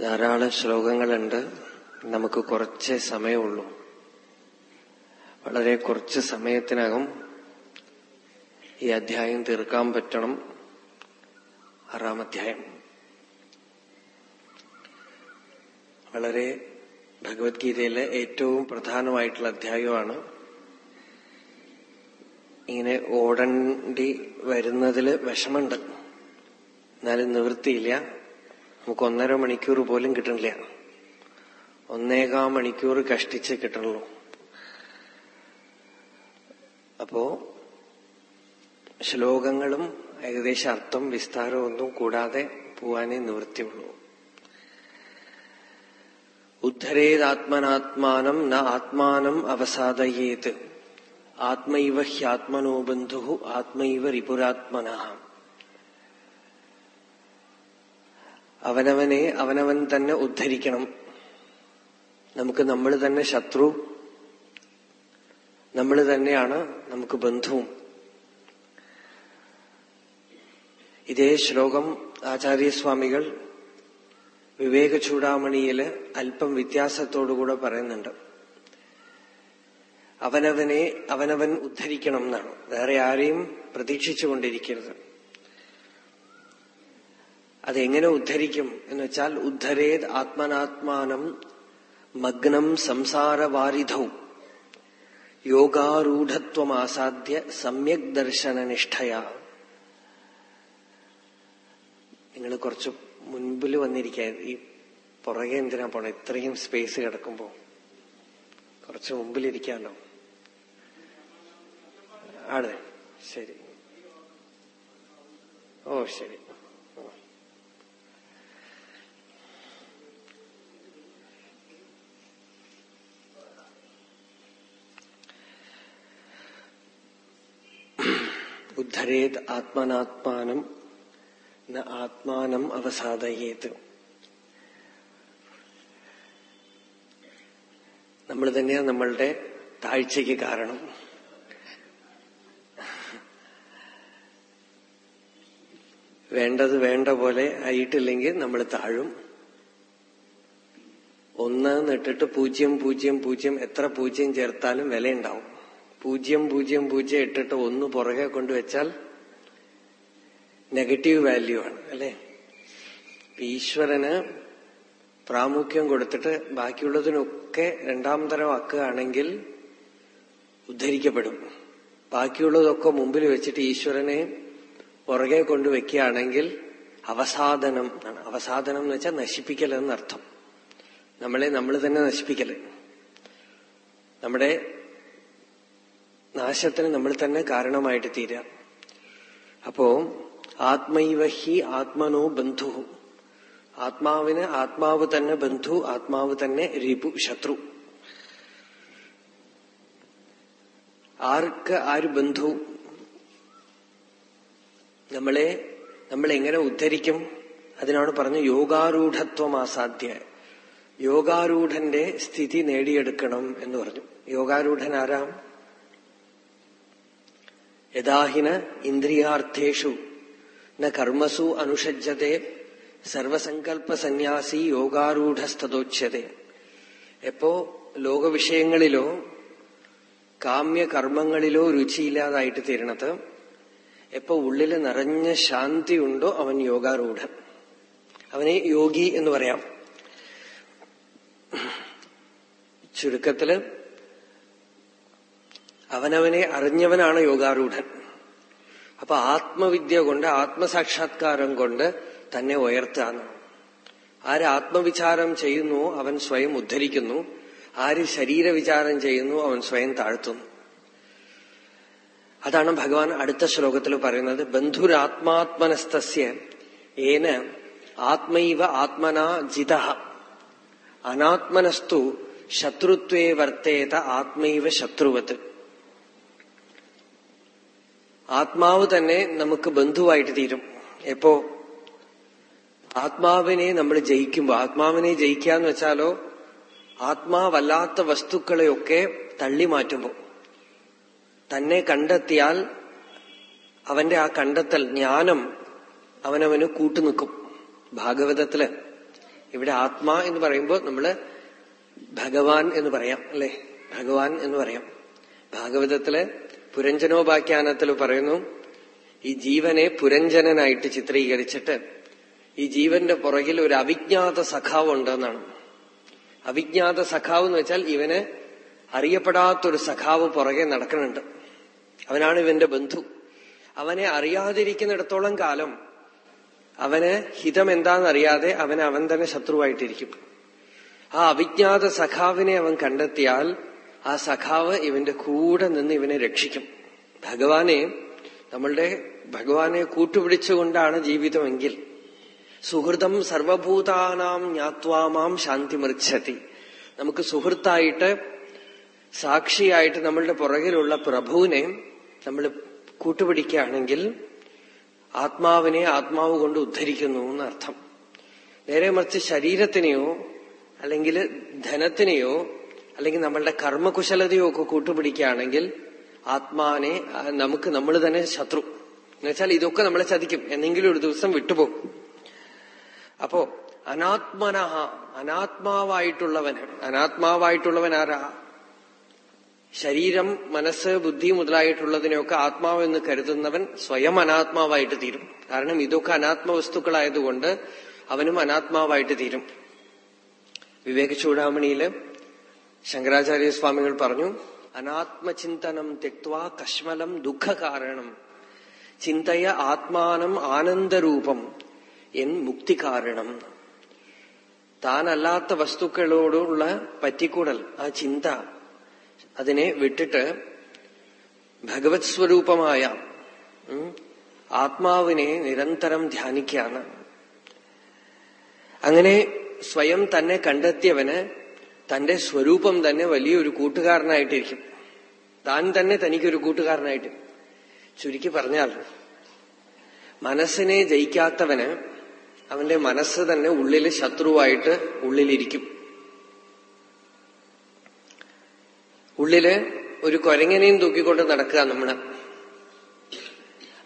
ധാരാളം ശ്ലോകങ്ങളുണ്ട്. നമുക്ക് കുറച്ച് സമയമുള്ളൂ. വളരെ കുറച്ച് സമയത്തിനകം ഈ അധ്യായം തീർക്കാൻ പറ്റണം. ആറാം അധ്യായം. വളരെ ഭഗവത്ഗീതയിലെ ഏറ്റവും പ്രധാനമായിട്ടുള്ള അധ്യായമാണ്. ഇങ്ങനെ ഓടണ്ടി വരുന്നതിൽ വിഷമുണ്ട് എന്നാലും നിവൃത്തിയില്ല. നമുക്ക് ഒന്നര മണിക്കൂർ പോലും കിട്ടണില്ല. ഒന്നേകാ മണിക്കൂർ കഷ്ടിച്ച് കിട്ടണുള്ളൂ. അപ്പോ ശ്ലോകങ്ങളും ഏകദേശം അർത്ഥം വിസ്താരവും ഒന്നും കൂടാതെ പോവാനേ നിവൃത്തിയുള്ളൂ. ഉദ്ധരേതാത്മനാത്മാനം ന ആത്മാനം അവസാദയേത്. ആത്മൈവ ഹ്യാത്മനോ ബന്ധു ആത്മൈവ റിപുരാത്മന അവനവനെ അവനവൻ തന്നെ ഉദ്ധരിക്കണം. നമുക്ക് നമ്മൾ തന്നെ ശത്രു നമ്മൾ തന്നെയാണ് നമുക്ക് ബന്ധുവും. ഇതേ ശ്ലോകം ആചാര്യസ്വാമികൾ വിവേക ചൂടാമണിയിൽ അല്പം വ്യത്യാസത്തോടുകൂടെ പറയുന്നുണ്ട്. അവനവനെ അവനവൻ ഉദ്ധരിക്കണം എന്നാണ്. വേറെ ആരെയും പ്രതീക്ഷിച്ചുകൊണ്ടിരിക്കരുത്. അതെങ്ങനെ ഉദ്ധരിക്കും എന്ന് വെച്ചാൽ ഉദ്ധരേത് ആത്മനാത്മാനം മഗ്നം സംസാരവാരിധൗ. യോഗാരൂഢത്വമാസാദ്യ സമ്യക് ദർശനനിഷ്ഠയ. നിങ്ങൾ കുറച്ച് മുൻപിൽ വന്നിരിക്കാൻ ഈ പുറകെ എന്തിനാ പോണേ? ഇത്രയും സ്പേസ് കിടക്കുമ്പോ. കുറച്ച് മുമ്പിലിരിക്കാമല്ലോ ആണ് ശരി. ഓ ശരി. ഉദ്ധരേത് ആത്മനാത്മാനം ന ആത്മാനം അവസാദയേത്. നമ്മൾ തന്നെയാണ് നമ്മളുടെ താഴ്ചയ്ക്ക് കാരണം. വേണ്ടത് വേണ്ട പോലെ ആയിട്ടില്ലെങ്കിൽ നമ്മൾ താഴും. ഒന്ന് നിട്ടിട്ട് പൂജ്യം പൂജ്യം പൂജ്യം എത്ര പൂജ്യം ചേർത്താലും വിലയുണ്ടാവും. പൂജ്യം പൂജ്യം പൂജ്യം ഇട്ടിട്ട് ഒന്ന് പുറകെ കൊണ്ടുവച്ചാൽ നെഗറ്റീവ് വാല്യൂ ആണ് അല്ലെ? ഈശ്വരന് പ്രാമുഖ്യം കൊടുത്തിട്ട് ബാക്കിയുള്ളതിനൊക്കെ രണ്ടാം തരം ആക്കുകയാണെങ്കിൽ ഉദ്ധരിക്കപ്പെടും. ബാക്കിയുള്ളതൊക്കെ മുമ്പിൽ വെച്ചിട്ട് ഈശ്വരനെ പുറകെ കൊണ്ടുവയ്ക്കുകയാണെങ്കിൽ അവസാദനം ആണ് അവസാദനം എന്ന് വെച്ചാൽ നശിപ്പിക്കൽ എന്നർത്ഥം. നമ്മളെ നമ്മൾ തന്നെ നശിപ്പിക്കൽ. നമ്മുടെ നാശത്തിന് നമ്മൾ തന്നെ കാരണമായിട്ട് തീരുക അപ്പോ ആത്മൈവ ഹി ആത്മനോ ബന്ധു. ആത്മാവിന് ആത്മാവ് തന്നെ ബന്ധു ആത്മാവ് തന്നെ രിപു ശത്രു. ആർക്ക് ആര് ബന്ധു? നമ്മളെ നമ്മൾ എങ്ങനെ ഉദ്ധരിക്കും? അതിനാണ് പറഞ്ഞു യോഗാരൂഢത്വം ആസാധ്യ. യോഗാരൂഢന്റെ സ്ഥിതി നേടിയെടുക്കണം എന്ന് പറഞ്ഞു. യോഗാരൂഢൻ ആരാം? യഥാഹിന ഇന്ദ്രിയാർത്ഥേഷു. ന കർമ്മസു അനുഷജ്ജത്തെ സർവസങ്കല്പസന്യാസി സന്യാസി യോഗാരൂഢസ്തോച്യത്തെ എപ്പോ ലോകവിഷയങ്ങളിലോ കാമ്യകർമ്മങ്ങളിലോ രുചിയില്ലാതായിട്ട് തീരണത് എപ്പോ ഉള്ളിൽ നിറഞ്ഞ ശാന്തി ഉണ്ടോ അവൻ യോഗാരൂഢൻ. അവനെ യോഗി എന്ന് പറയാം. ചുരുക്കത്തിൽ അവനവനെ അറിഞ്ഞവനാണ് യോഗാരൂഢൻ. അപ്പൊ ആത്മവിദ്യ കൊണ്ട് ആത്മസാക്ഷാത്കാരം കൊണ്ട് തന്നെ ഉയർത്താന്ന്. ആര് ആത്മവിചാരം ചെയ്യുന്നു അവൻ സ്വയം ഉദ്ധരിക്കുന്നു. ആര് ശരീരവിചാരം ചെയ്യുന്നു അവൻ സ്വയം താഴ്ത്തുന്നു. അതാണ് ഭഗവാൻ അടുത്ത ശ്ലോകത്തിൽ പറയുന്നത് ബന്ധുരാത്മാത്മനസ്തസ്യ ഏന ആത്മൈവ ആത്മനാ ജിത. അനാത്മനസ്തു ശത്രുത്വേ വർത്തേത ആത്മൈവ ശത്രുവത്ത് ആത്മാവ് തന്നെ നമുക്ക് ബന്ധുവായിട്ട് തീരും. എപ്പോ? ആത്മാവിനെ നമ്മൾ ജയിക്കുമ്പോ ആത്മാവിനെ ജയിക്കുക എന്ന് വെച്ചാലോ ആത്മാവല്ലാത്ത വസ്തുക്കളെയൊക്കെ തള്ളി മാറ്റുമ്പോ തന്നെ കണ്ടെത്തിയാൽ അവന്റെ ആ കണ്ടെത്തൽ ജ്ഞാനം അവനവന് കൂട്ടുനിൽക്കും. ഭാഗവതത്തിൽ ഇവിടെ ആത്മാ എന്ന് പറയുമ്പോൾ നമ്മൾ ഭഗവാൻ എന്ന് പറയാം അല്ലെ? ഭഗവാൻ എന്ന് പറയാം. ഭാഗവതത്തിൽ പുരഞ്ജനോപാഖ്യാനത്തിൽ പറയുന്നു ഈ ജീവനെ പുരഞ്ജനനായിട്ട് ചിത്രീകരിച്ചിട്ട് ഈ ജീവന്റെ പുറകിൽ ഒരു അവിജ്ഞാത സഖാവ് ഉണ്ടെന്നാണ്. അവിജ്ഞാത സഖാവ് എന്ന് വെച്ചാൽ ഇവന് അറിയപ്പെടാത്തൊരു സഖാവ് പുറകെ നടക്കുന്നുണ്ട്. അവനാണ് ഇവന്റെ ബന്ധു. അവനെ അറിയാതിരിക്കുന്നിടത്തോളം കാലം അവന് ഹിതം എന്താണെന്നറിയാതെ അവനെ അവൻ തന്നെ ശത്രുവായിട്ടിരിക്കും. ആ അവിജ്ഞാത സഖാവിനെ അവൻ കണ്ടെത്തിയാൽ ആ സഖാവ് ഇവന്റെ കൂടെ നിന്ന് ഇവനെ രക്ഷിക്കും. ഭഗവാനെ നമ്മളുടെ ഭഗവാനെ കൂട്ടുപിടിച്ചുകൊണ്ടാണ് ജീവിതമെങ്കിൽ. സുഹൃതം സർവഭൂതാനാം ജ്ഞാത്വാമാം ശാന്തി മൃച്ഛതി. നമുക്ക് സുഹൃത്തായിട്ട് സാക്ഷിയായിട്ട് നമ്മളുടെ പുറകിലുള്ള പ്രഭുവിനെ നമ്മൾ കൂട്ടുപിടിക്കുകയാണെങ്കിൽ ആത്മാവിനെ ആത്മാവ് കൊണ്ട് ഉദ്ധരിക്കുന്നു എന്നർത്ഥം. നേരെ മറിച്ച് ശരീരത്തിനെയോ അല്ലെങ്കിൽ ധനത്തിനെയോ അല്ലെങ്കിൽ നമ്മളുടെ കർമ്മകുശലതയോ ഒക്കെ കൂട്ടുപിടിക്കുകയാണെങ്കിൽ ആത്മാവിനെ നമുക്ക് നമ്മൾ തന്നെ ശത്രു. എന്നുവെച്ചാൽ ഇതൊക്കെ നമ്മളെ ചതിക്കും. എന്നെങ്കിലും ഒരു ദിവസം വിട്ടുപോകും. അപ്പോ അനാത്മനഹ അനാത്മാവായിട്ടുള്ളവന് അനാത്മാവായിട്ടുള്ളവൻ ആരാ? ശരീരം മനസ്സ് ബുദ്ധി മുതലായിട്ടുള്ളതിനെയൊക്കെ ആത്മാവെന്ന് കരുതുന്നവൻ സ്വയം അനാത്മാവായിട്ട് തീരും. കാരണം ഇതൊക്കെ അനാത്മ വസ്തുക്കളായതുകൊണ്ട് അവനും അനാത്മാവായിട്ട് തീരും. വിവേക ചൂടാമണിയിൽ ശങ്കരാചാര്യസ്വാമികൾ പറഞ്ഞു അനാത്മചിന്തനം തെക്വാ കശ്മലം ദുഃഖകാരണം. ചിന്തയ ആത്മാനം ആനന്ദരൂപം എൻ മുക്തി കാരണം താനല്ലാത്ത വസ്തുക്കളോടുള്ള പറ്റിക്കൂടൽ ആ ചിന്ത അതിനെ വിട്ടിട്ട് ഭഗവത് സ്വരൂപമായ ആത്മാവിനെ നിരന്തരം ധ്യാനിക്കുകയാണ്. അങ്ങനെ സ്വയം തന്നെ കണ്ടെത്തിയവന് തന്റെ സ്വരൂപം തന്നെ വലിയൊരു കൂട്ടുകാരനായിട്ടിരിക്കും. താൻ തന്നെ തനിക്കൊരു കൂട്ടുകാരനായിട്ട്. ചുരുക്കി പറഞ്ഞാൽ മനസ്സിനെ ജയിക്കാത്തവന് അവന്റെ മനസ്സ് തന്നെ ഉള്ളിൽ ശത്രുവായിട്ട് ഉള്ളിലിരിക്കും. ഉള്ളിൽ ഒരു കൊരങ്ങനെയും തൂക്കിക്കൊണ്ട് നടക്കുക നമ്മൾ.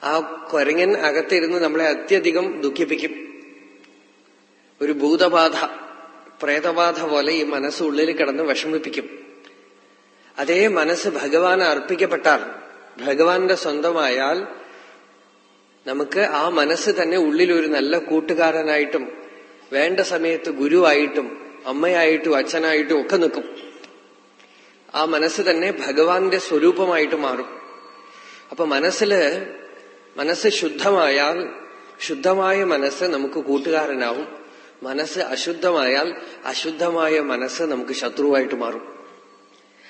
ആ കൊരങ്ങൻ അകത്തിരുന്ന് നമ്മളെ അത്യധികം ദുഃഖിപ്പിക്കും. ഒരു ഭൂതബാധ. പ്രേതബാധ പോലെ ഈ മനസ്സ് ഉള്ളിൽ കിടന്ന് വിഷമിപ്പിക്കും. അതേ മനസ്സ് ഭഗവാന് അർപ്പിക്കപ്പെട്ടാൽ ഭഗവാന്റെ സ്വന്തമായാൽ നമുക്ക് ആ മനസ്സ് തന്നെ ഉള്ളിൽ ഒരു നല്ല കൂട്ടുകാരനായിട്ടും വേണ്ട സമയത്ത് ഗുരുവായിട്ടും അമ്മയായിട്ടും അച്ഛനായിട്ടും ഒക്കെ നിൽക്കും. ആ മനസ്സ് തന്നെ ഭഗവാന്റെ സ്വരൂപമായിട്ട് മാറും. അപ്പൊ മനസ്സിൽ മനസ്സ് ശുദ്ധമായാൽ ശുദ്ധമായ മനസ്സ് നമുക്ക് കൂട്ടുകാരനാവും. മനസ്സ് അശുദ്ധമായാൽ അശുദ്ധമായ മനസ്സ് നമുക്ക് ശത്രുവായിട്ട് മാറും.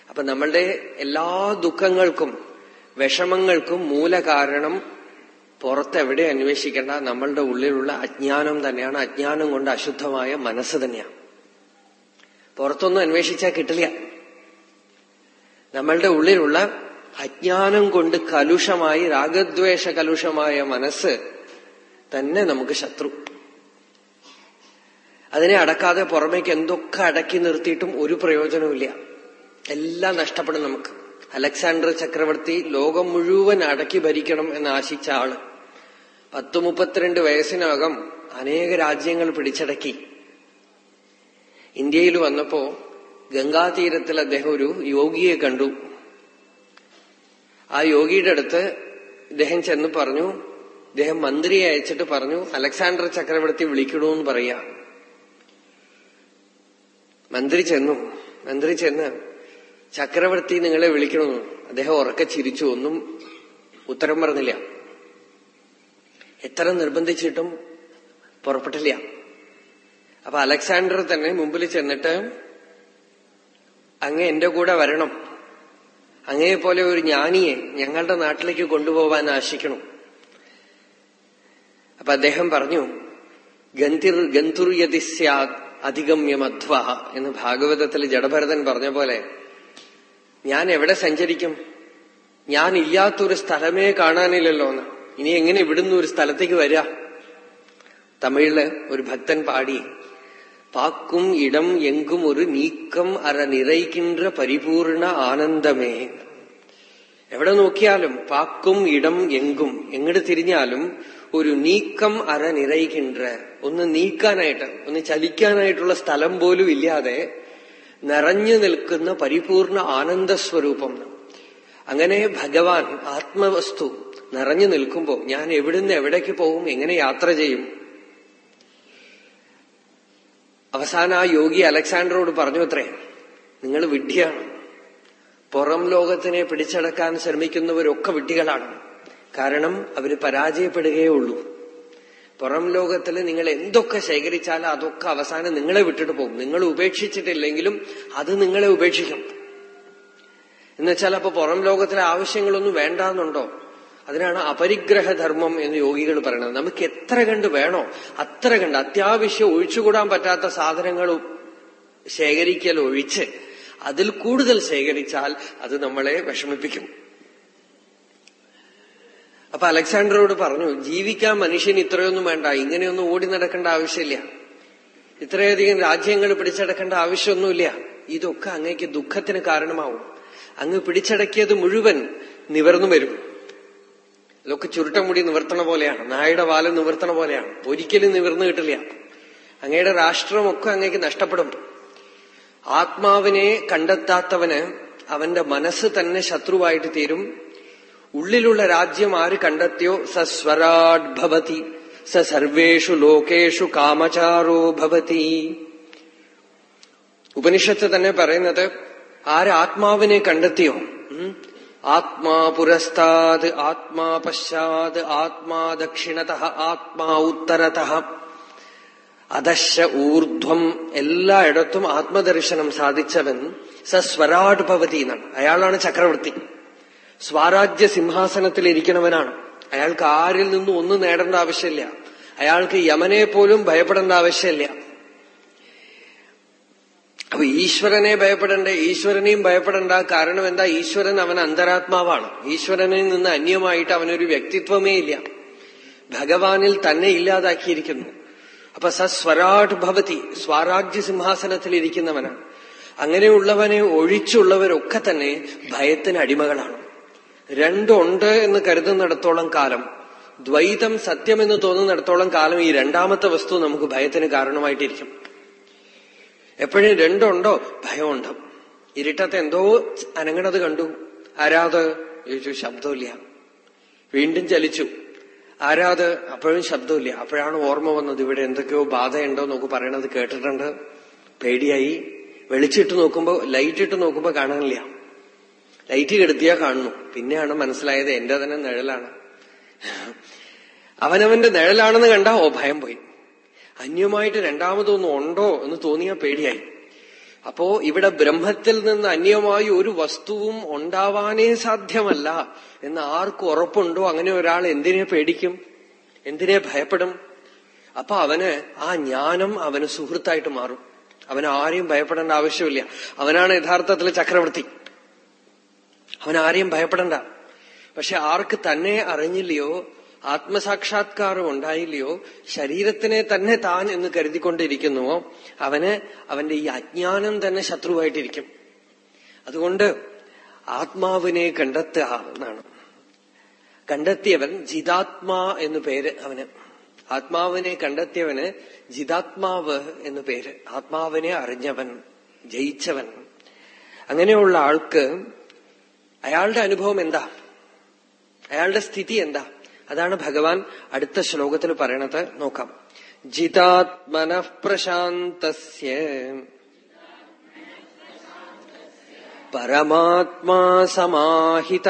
അപ്പൊ നമ്മളുടെ എല്ലാ ദുഃഖങ്ങൾക്കും വിഷമങ്ങൾക്കും മൂലകാരണം പുറത്തെവിടെ അന്വേഷിക്കേണ്ട നമ്മളുടെ ഉള്ളിലുള്ള അജ്ഞാനം തന്നെയാണ്. അജ്ഞാനം കൊണ്ട് അശുദ്ധമായ മനസ്സ് തന്നെയാണ് പുറത്തൊന്നും അന്വേഷിച്ചാൽ കിട്ടില്ല. നമ്മളുടെ ഉള്ളിലുള്ള അജ്ഞാനം കൊണ്ട് കലുഷമായി രാഗദ്വേഷ കലുഷമായ മനസ്സ് തന്നെ നമുക്ക് ശത്രു. അതിനെ അടക്കാതെ പുറമേക്ക് എന്തൊക്കെ അടക്കി നിർത്തിയിട്ടും ഒരു പ്രയോജനവുമില്ല. എല്ലാം നഷ്ടപ്പെടും നമുക്ക്. അലക്സാണ്ടർ ചക്രവർത്തി ലോകം മുഴുവൻ അടക്കി ഭരിക്കണം എന്ന് ആശിച്ച ആൾ. പത്തു മുപ്പത്തിരണ്ട് വയസ്സിനകം അനേക രാജ്യങ്ങൾ പിടിച്ചടക്കി. ഇന്ത്യയിൽ വന്നപ്പോ ഗംഗാതീരത്തിൽ അദ്ദേഹം ഒരു യോഗിയെ കണ്ടു. ആ യോഗിയുടെ അടുത്ത് ഇദ്ദേഹം ചെന്ന് പറഞ്ഞു ഇദ്ദേഹം മന്ത്രിയെ അയച്ചിട്ട് പറഞ്ഞു അലക്സാണ്ടർ ചക്രവർത്തി വിളിക്കണമെന്ന് പറയാ. മന്ത്രി ചെന്നു. മന്ത്രി ചെന്ന് ചക്രവർത്തി നിങ്ങളെ വിളിക്കണമെന്നു അദ്ദേഹം ഉറക്കെ ചിരിച്ചു. ഒന്നും ഉത്തരം പറഞ്ഞില്ല. എത്ര നിർബന്ധിച്ചിട്ടും പുറപ്പെട്ടില്ല. അപ്പൊ അലക്സാണ്ടർ തന്നെ മുമ്പിൽ ചെന്നിട്ട് അങ്ങ് എന്റെ കൂടെ വരണം. അങ്ങയെ പോലെ ഒരു ജ്ഞാനിയെ ഞങ്ങളുടെ നാട്ടിലേക്ക് കൊണ്ടുപോവാൻ ആശിക്കണം. അപ്പൊ അദ്ദേഹം പറഞ്ഞു ഗന്തിർ ഗന്തുർയതി സ്യാത് അധിഗമ്യമധ്വ എന്ന് ഭാഗവതത്തിൽ ജഡഭരതൻ പറഞ്ഞ പോലെ ഞാൻ എവിടെ സഞ്ചരിക്കും? ഞാൻ ഇല്ലാത്തൊരു സ്ഥലമേ കാണാനില്ലല്ലോ എന്ന്. ഇനി എങ്ങനെ ഇവിടുന്ന് ഒരു സ്ഥലത്തേക്ക് വരിക തമിഴിൽ ഒരു ഭക്തൻ പാടി പാക്കും ഇടം എങ്കും ഒരു നീക്കം അര നിറയ്ക്കുന്ന പരിപൂർണ ആനന്ദമേ. എവിടെ നോക്കിയാലും പാക്കും ഇടം എങ്കും എങ്ങോട്ട് തിരിഞ്ഞാലും ഒരു നീക്കം അര നിറയ്ക്കിன்ற ഒന്ന് നീക്കാനായിട്ട് ഒന്ന് ചലിക്കാനായിട്ടുള്ള സ്ഥലം പോലും ഇല്ലാതെ നിറഞ്ഞു നിൽക്കുന്ന പരിപൂർണ ആനന്ദ ആനന്ദസ്വരൂപം. അങ്ങനെ ഭഗവാൻ ആത്മവസ്തു നിറഞ്ഞു നിൽക്കുമ്പോൾ ഞാൻ എവിടുന്ന് എവിടേക്ക് പോകും എങ്ങനെ യാത്ര ചെയ്യും? അവസാന ആ യോഗി അലക്സാണ്ടറോട് പറഞ്ഞു അത്രേ നിങ്ങൾ വിഡ്ഢിയാണ്. പുറം ലോകത്തിനെ പിടിച്ചടക്കാൻ ശ്രമിക്കുന്നവരൊക്കെ വിഡ്ഢികളാണ്. കാരണം അവർ പരാജയപ്പെടുകയേ ഉള്ളൂ. പുറം ലോകത്തിൽ നിങ്ങൾ എന്തൊക്കെ ശേഖരിച്ചാലും അതൊക്കെ അവസാനം നിങ്ങളെ വിട്ടിട്ട് പോകും. നിങ്ങൾ ഉപേക്ഷിച്ചിട്ടില്ലെങ്കിലും അത് നിങ്ങളെ ഉപേക്ഷിക്കും. എന്നുവെച്ചാൽ അപ്പൊ പുറം ലോകത്തിലെ ആവശ്യങ്ങളൊന്നും വേണ്ടാന്നുണ്ടോ? അതിനാണ് അപരിഗ്രഹധർമ്മം എന്ന് യോഗികൾ പറയുന്നത്. നമുക്ക് എത്ര കണ്ട് വേണോ അത്ര കണ്ട് അത്യാവശ്യം ഒഴിച്ചുകൂടാൻ പറ്റാത്ത സാധനങ്ങൾ ശേഖരിക്കൽ ഒഴിച്ച് അതിൽ കൂടുതൽ ശേഖരിച്ചാൽ അത് നമ്മളെ വിഷമിപ്പിക്കും. അപ്പൊ അലക്സാണ്ടറോട് പറഞ്ഞു ജീവിക്കാൻ മനുഷ്യന് ഇത്രയൊന്നും വേണ്ട. ഇങ്ങനെയൊന്നും ഓടി നടക്കേണ്ട ആവശ്യമില്ല. ഇത്രയധികം രാജ്യങ്ങൾ പിടിച്ചടക്കേണ്ട ആവശ്യമൊന്നുമില്ല. ഇതൊക്കെ അങ്ങേക്ക് ദുഃഖത്തിന് കാരണമാവും. അങ്ങ് പിടിച്ചടക്കിയത് മുഴുവൻ നിവർന്നു വരും. ഇതൊക്കെ ചുരുട്ടമുടി നിവർത്തണ പോലെയാണ്. നായുടെ വാൽ നിവർത്തണ പോലെയാണ്. ഒരിക്കലും നിവർന്നു കിട്ടില്ല. അങ്ങയുടെ രാഷ്ട്രമൊക്കെ അങ്ങേക്ക് നഷ്ടപ്പെടും. ആത്മാവിനെ കണ്ടെത്താത്തവന് അവന്റെ മനസ്സ് തന്നെ ശത്രുവായിട്ട് തീരും. ഉള്ളിലുള്ള രാജ്യം ആര് കണ്ടെത്തിയോ? സ സ്വരാഡ് ഭവതി. സ സർവേഷു ലോകേഷു കാമചാരോ ഭവതി. ഉപനിഷത്ത് തന്നെ പറയുന്നത് ആര് ആത്മാവിനെ കണ്ടെത്തിയോ? ആത്മാ പുരസ്താത് ആത്മാ പശ്ചാത് ആത്മാ ദക്ഷിണത ആത്മാ ഉത്തരത. അധശ ഊർധ്വം എല്ലായിടത്തും ആത്മദർശനം സാധിച്ചവൻ സ സ്വരാട് ഭവതി എന്നാണ്. അയാളാണ് ചക്രവർത്തി. സ്വാരാജ്യ സിംഹാസനത്തിൽ ഇരിക്കണവനാണ് അയാൾക്ക് ആരിൽ നിന്നും ഒന്നും നേടേണ്ട ആവശ്യമില്ല. അയാൾക്ക് യമനെ പോലും ഭയപ്പെടേണ്ട ആവശ്യമില്ല. അപ്പൊ ഈശ്വരനെ ഭയപ്പെടേണ്ട ഈശ്വരനെയും ഭയപ്പെടേണ്ട കാരണം എന്താ? ഈശ്വരൻ അവൻ അന്തരാത്മാവാണ്. ഈശ്വരനിൽ നിന്ന് അന്യമായിട്ട് അവനൊരു വ്യക്തിത്വമേ ഇല്ല. ഭഗവാനിൽ തന്നെ ഇല്ലാതാക്കിയിരിക്കുന്നു. അപ്പൊ സ്വരാട് ഭവതി സ്വാരാജ്യ സിംഹാസനത്തിൽ ഇരിക്കുന്നവനാണ് അങ്ങനെയുള്ളവനെ ഒഴിച്ചുള്ളവരൊക്കെ തന്നെ ഭയത്തിന് അടിമകളാണ്. രണ്ടുണ്ട് എന്ന് കരുതുന്നിടത്തോളം കാലം ദ്വൈതം സത്യമെന്ന് തോന്നുന്നിടത്തോളം കാലം ഈ രണ്ടാമത്തെ വസ്തു നമുക്ക് ഭയത്തിന് കാരണമായിട്ടിരിക്കും. എപ്പോഴും രണ്ടുണ്ടോ? ഭയമുണ്ട്. ഇരുട്ടത്ത് എന്തോ അനങ്ങണത് കണ്ടു. ആരാത്? ചോദിച്ചു ശബ്ദമില്ല. വീണ്ടും ചലിച്ചു. ആരാത്? അപ്പോഴും ശബ്ദമില്ല. അപ്പോഴാണ് ഓർമ്മ വന്നത് ഇവിടെ എന്തൊക്കെയോ ബാധയുണ്ടോ നോക്ക് പറയണത് കേട്ടിട്ടുണ്ട്. പേടിയായി. വെളിച്ചിട്ട് നോക്കുമ്പോ ലൈറ്റ് ഇട്ട് നോക്കുമ്പോ കാണാനില്ല. ലൈറ്റ് കെടുത്തിയാ കാണുന്നു. പിന്നെയാണ് മനസ്സിലായത് എന്റെ തന്നെ നിഴലാണ്. അവനവന്റെ നിഴലാണെന്ന് കണ്ടാ ഓ ഭയം പോയി. അന്യമായിട്ട് രണ്ടാമതൊന്നും ഉണ്ടോ എന്ന് തോന്നിയാ പേടിയായി. അപ്പോ ഇവിടെ ബ്രഹ്മത്തിൽ നിന്ന് അന്യമായി ഒരു വസ്തുവും ഉണ്ടാവാനേ സാധ്യമല്ല എന്ന് ആർക്കും ഉറപ്പുണ്ടോ? അങ്ങനെ ഒരാൾ എന്തിനെ പേടിക്കും? എന്തിനെ ഭയപ്പെടും? അപ്പൊ അവന് ആ ജ്ഞാനം അവന് സുഹൃത്തായിട്ട് മാറും. അവന് ആരെയും ഭയപ്പെടേണ്ട ആവശ്യമില്ല. അവനാണ് യഥാർത്ഥത്തിൽ ചക്രവർത്തി. അവൻ ആരെയും ഭയപ്പെടണ്ട. പക്ഷെ ആർക്ക് തന്നെ അറിഞ്ഞില്ലയോ ആത്മസാക്ഷാത്കാരം ഉണ്ടായില്ലയോ ശരീരത്തിനെ തന്നെ താൻ എന്ന് കരുതിക്കൊണ്ടിരിക്കുന്നുവോ അവന് അവന്റെ ഈ അജ്ഞാനം തന്നെ ശത്രുവായിട്ടിരിക്കും. അതുകൊണ്ട് ആത്മാവിനെ കണ്ടെത്തുക എന്നാണ്. കണ്ടെത്തിയവൻ ജിതാത്മാ എന്നു പേര് അവന്. ആത്മാവിനെ കണ്ടെത്തിയവന് ജിതാത്മാവ് എന്നു പേര്. ആത്മാവിനെ അറിഞ്ഞവൻ ജയിച്ചവൻ. അങ്ങനെയുള്ള ആൾക്ക് അയാളുടെ അനുഭവം എന്താ അയാളുടെ സ്ഥിതി എന്താ അതാണ് ഭഗവാൻ അടുത്ത ശ്ലോകത്തിൽ പറയണത് നോക്കാം ജിതാത്മന പ്രശാന്തസ്യ പരമാത്മാ സമാഹിത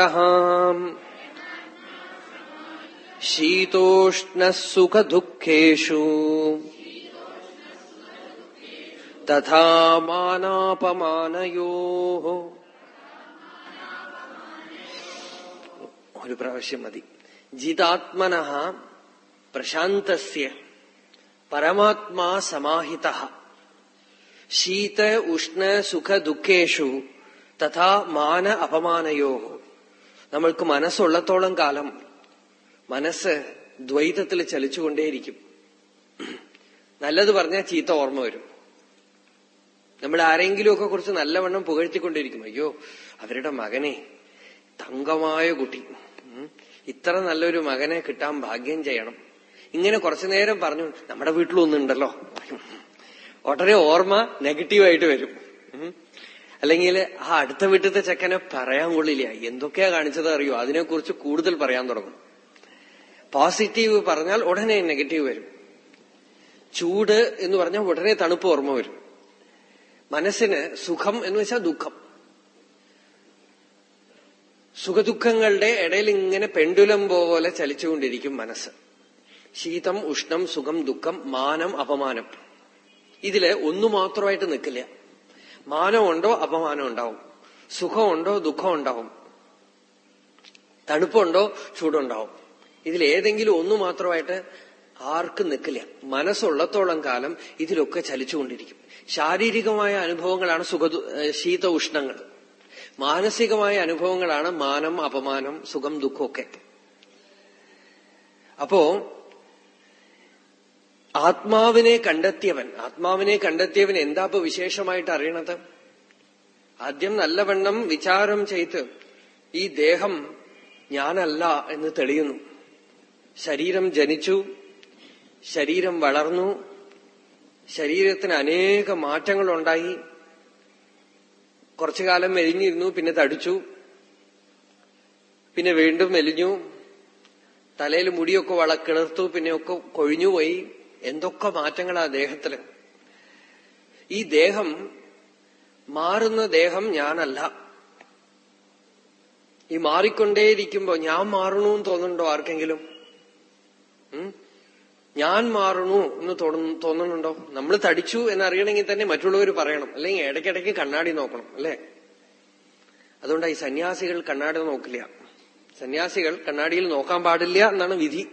ശീതോഷ്ണ സുഖദുഃഖേഷു തഥാ മാനാപമാനയോ ഒരു പ്രാവശ്യം മതി. ജിതാത്മന പ്രശാന്തസ്യ പരമാത്മാ സമാഹിത. ശീത ഉഷ്ണ സുഖ ദുഃഖേഷു തഥാ മാന അപമാനയോ നമ്മൾക്ക് മനസ്സുള്ളത്തോളം കാലം മനസ്സ് ദ്വൈതത്തിൽ ചലിച്ചുകൊണ്ടേയിരിക്കും. നല്ലത് പറഞ്ഞാൽ ചീത്ത ഓർമ്മ വരും. നമ്മൾ ആരെങ്കിലുമൊക്കെ കുറിച്ച് നല്ലവണ്ണം പുകഴ്ത്തിക്കൊണ്ടിരിക്കും. അയ്യോ അവരുടെ മകനെ തങ്കമായ കുട്ടി. ഇത്ര നല്ലൊരു മകനെ കിട്ടാൻ ഭാഗ്യം ചെയ്യണം. ഇങ്ങനെ കുറച്ചു നേരം പറഞ്ഞു നമ്മുടെ വീട്ടിലൊന്നുണ്ടല്ലോ ഉടനെ ഓർമ്മ നെഗറ്റീവായിട്ട് വരും. അല്ലെങ്കിൽ ആ അടുത്ത വീട്ടിലത്തെ ചെക്കനെ പറയാൻ കൊള്ളില്ല. എന്തൊക്കെയാ കാണിച്ചത് അറിയോ? അതിനെക്കുറിച്ച് കൂടുതൽ പറയാൻ തുടങ്ങും. പോസിറ്റീവ് പറഞ്ഞാൽ ഉടനെ നെഗറ്റീവ് വരും. ചൂട് എന്ന് പറഞ്ഞാൽ ഉടനെ തണുപ്പ് ഓർമ്മ വരും. മനസ്സിന് സുഖം എന്ന് വെച്ചാൽ ദുഃഖം. സുഖദുഃഖങ്ങളുടെ ഇടയിൽ ഇങ്ങനെ പെണ്ടുലം പോലെ ചലിച്ചുകൊണ്ടിരിക്കും മനസ്സ്. ശീതം ഉഷ്ണം സുഖം ദുഃഖം മാനം അപമാനം. ഇതിൽ ഒന്നു മാത്രമായിട്ട് നിൽക്കില്ല. മാനമുണ്ടോ അപമാനം ഉണ്ടാവും. സുഖമുണ്ടോ ദുഃഖം ഉണ്ടാവും. തണുപ്പുണ്ടോ ചൂടുണ്ടാവും. ഇതിലേതെങ്കിലും ഒന്നു മാത്രമായിട്ട് ആർക്കും നിൽക്കില്ല. മനസ്സുള്ളത്തോളം കാലം ഇതിലൊക്കെ ചലിച്ചുകൊണ്ടിരിക്കും. ശാരീരികമായ അനുഭവങ്ങളാണ് സുഖ ശീത ഉഷ്ണങ്ങൾ. മാനസികമായ അനുഭവങ്ങളാണ് മാനം അപമാനം സുഖം ദുഃഖമൊക്കെ. അപ്പോ ആത്മാവിനെ കണ്ടെത്തിയവൻ ആത്മാവിനെ കണ്ടെത്തിയവൻ എന്താ ഇപ്പൊ വിശേഷമായിട്ട് അറിയണത്? ആദ്യം നല്ലവണ്ണം വിചാരം ചെയ്ത് ഈ ദേഹം ഞാനല്ല എന്ന് തെളിയുന്നു. ശരീരം ജനിച്ചു ശരീരം വളർന്നു ശരീരത്തിന് അനേക മാറ്റങ്ങളുണ്ടായി. കുറച്ചു കാലം മെലിഞ്ഞിരുന്നു പിന്നെ തടിച്ചു. പിന്നെ വീണ്ടും മെലിഞ്ഞു. തലയിൽ മുടിയൊക്കെ വളക്കിളർത്തു പിന്നെ ഒക്കെ കൊഴിഞ്ഞുപോയി എന്തൊക്കെ മാറ്റങ്ങളാ ദേഹത്തിൽ. ഈ ദേഹം മാറുന്ന ദേഹം ഞാനല്ല. ഈ മാറിക്കൊണ്ടേയിരിക്കുമ്പോ ഞാൻ മാറണു എന്ന് തോന്നുന്നുണ്ടോ ആർക്കെങ്കിലും? ഞാൻ മാറണു എന്ന് തോന്നുന്നുണ്ടോ? നമ്മൾ തടിച്ചു എന്നറിയണമെങ്കിൽ തന്നെ മറ്റുള്ളവർ പറയണം. അല്ലെങ്കിൽ ഇടയ്ക്കിടയ്ക്ക് കണ്ണാടി നോക്കണം അല്ലേ? അതുകൊണ്ട് ഈ സന്യാസികൾ കണ്ണാടി നോക്കില്ല. സന്യാസികൾ കണ്ണാടിയിൽ നോക്കാൻ പാടില്ല എന്നാണ് വിധി.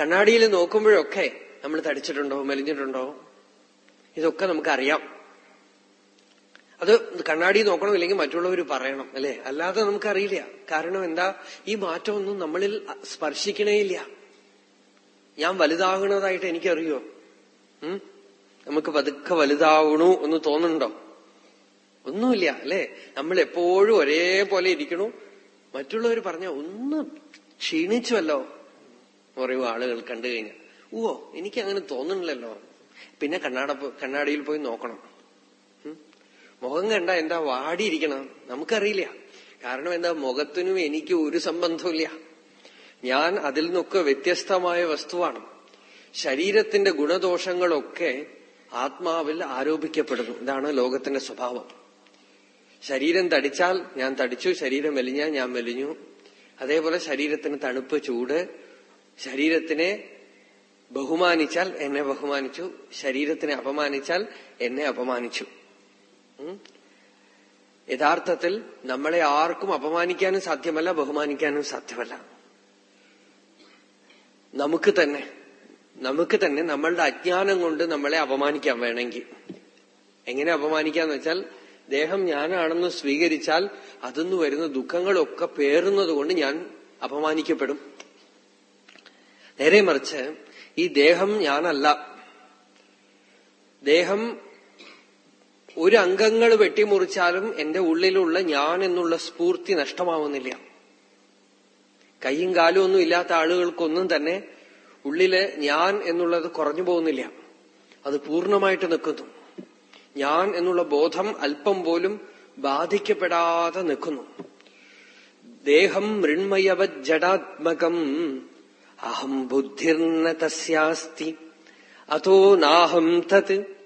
കണ്ണാടിയിൽ നോക്കുമ്പോഴൊക്കെ നമ്മൾ തടിച്ചിട്ടുണ്ടോ മെലിഞ്ഞിട്ടുണ്ടോ? ഇതൊക്കെ നമുക്കറിയാം. അത് കണ്ണാടി നോക്കണം ഇല്ലെങ്കിൽ മറ്റുള്ളവർ പറയണം അല്ലെ? അല്ലാതെ നമുക്കറിയില്ല. കാരണം എന്താ? ഈ മാറ്റമൊന്നും നമ്മളിൽ സ്പർശിക്കണേയില്ല. ഞാൻ വലുതാകണതായിട്ട് എനിക്കറിയോ? ഉം? നമുക്ക് പതുക്കെ വലുതാവണു എന്ന് തോന്നുന്നുണ്ടോ? ഒന്നുമില്ല അല്ലെ? നമ്മൾ എപ്പോഴും ഒരേപോലെ ഇരിക്കണു. മറ്റുള്ളവർ പറഞ്ഞ ഒന്ന് ക്ഷീണിച്ചുവല്ലോ പറയൂ ആളുകൾ കണ്ടു കഴിഞ്ഞാൽ. ഓ എനിക്ക് അങ്ങനെ തോന്നുന്നില്ലല്ലോ. പിന്നെ കണ്ണാട കണ്ണാടിയിൽ പോയി നോക്കണം. മുഖം കണ്ട എന്താ വാടിയിരിക്കണം? നമുക്കറിയില്ല. കാരണം എന്താ മുഖത്തിനും എനിക്ക് ഒരു സംബന്ധമില്ല ഞാൻ അതിൽ നിന്നൊക്കെ വ്യത്യസ്തമായ വസ്തുവാണ്. ശരീരത്തിന്റെ ഗുണദോഷങ്ങളൊക്കെ ആത്മാവിൽ ആരോപിക്കപ്പെടുന്നു. ഇതാണ് ലോകത്തിന്റെ സ്വഭാവം. ശരീരം തടിച്ചാൽ ഞാൻ തടിച്ചു ശരീരം മെലിഞ്ഞാൽ ഞാൻ മെലിഞ്ഞു. അതേപോലെ ശരീരത്തിന് തണുപ്പ് ചൂട്. ശരീരത്തിനെ ബഹുമാനിച്ചാൽ എന്നെ ബഹുമാനിച്ചു. ശരീരത്തിനെ അപമാനിച്ചാൽ എന്നെ അപമാനിച്ചു? യഥാർത്ഥത്തിൽ നമ്മളെ ആർക്കും അപമാനിക്കാനും സാധ്യമല്ല ബഹുമാനിക്കാനും സാധ്യമല്ല. നമുക്ക് തന്നെ നമുക്ക് തന്നെ നമ്മളുടെ അജ്ഞാനം കൊണ്ട് നമ്മളെ അപമാനിക്കാൻ വേണമെങ്കിൽ. എങ്ങനെ അപമാനിക്കാന്ന് വെച്ചാൽ ദേഹം ഞാനാണെന്ന് സ്വീകരിച്ചാൽ അതിന്ന് വരുന്ന ദുഃഖങ്ങളൊക്കെ പേറുന്നത് കൊണ്ട് ഞാൻ അപമാനിക്കപ്പെടും. നേരെ മറിച്ച് ഈ ദേഹം ഞാനല്ല. ദേഹം ഒരു അംഗങ്ങൾ വെട്ടിമുറിച്ചാലും എന്റെ ഉള്ളിലുള്ള ഞാൻ എന്നുള്ള സ്ഫൂർത്തി നഷ്ടമാവുന്നില്ല. കൈയും കാലും ഒന്നും ഇല്ലാത്ത ആളുകൾക്കൊന്നും തന്നെ ഉള്ളിൽ ഞാൻ എന്നുള്ളത് കുറഞ്ഞു പോകുന്നില്ല. അത് പൂർണമായിട്ട് നിൽക്കുന്നു. ഞാൻ എന്നുള്ള ബോധം അല്പം പോലും ബാധിക്കപ്പെടാതെ നിൽക്കുന്നു. ദേഹം മൃണ്മയവ ജഡാത്മകം അഹം ബുദ്ധിർന്ന തസ്യാസ്തി. അതോ നാഹം തത്.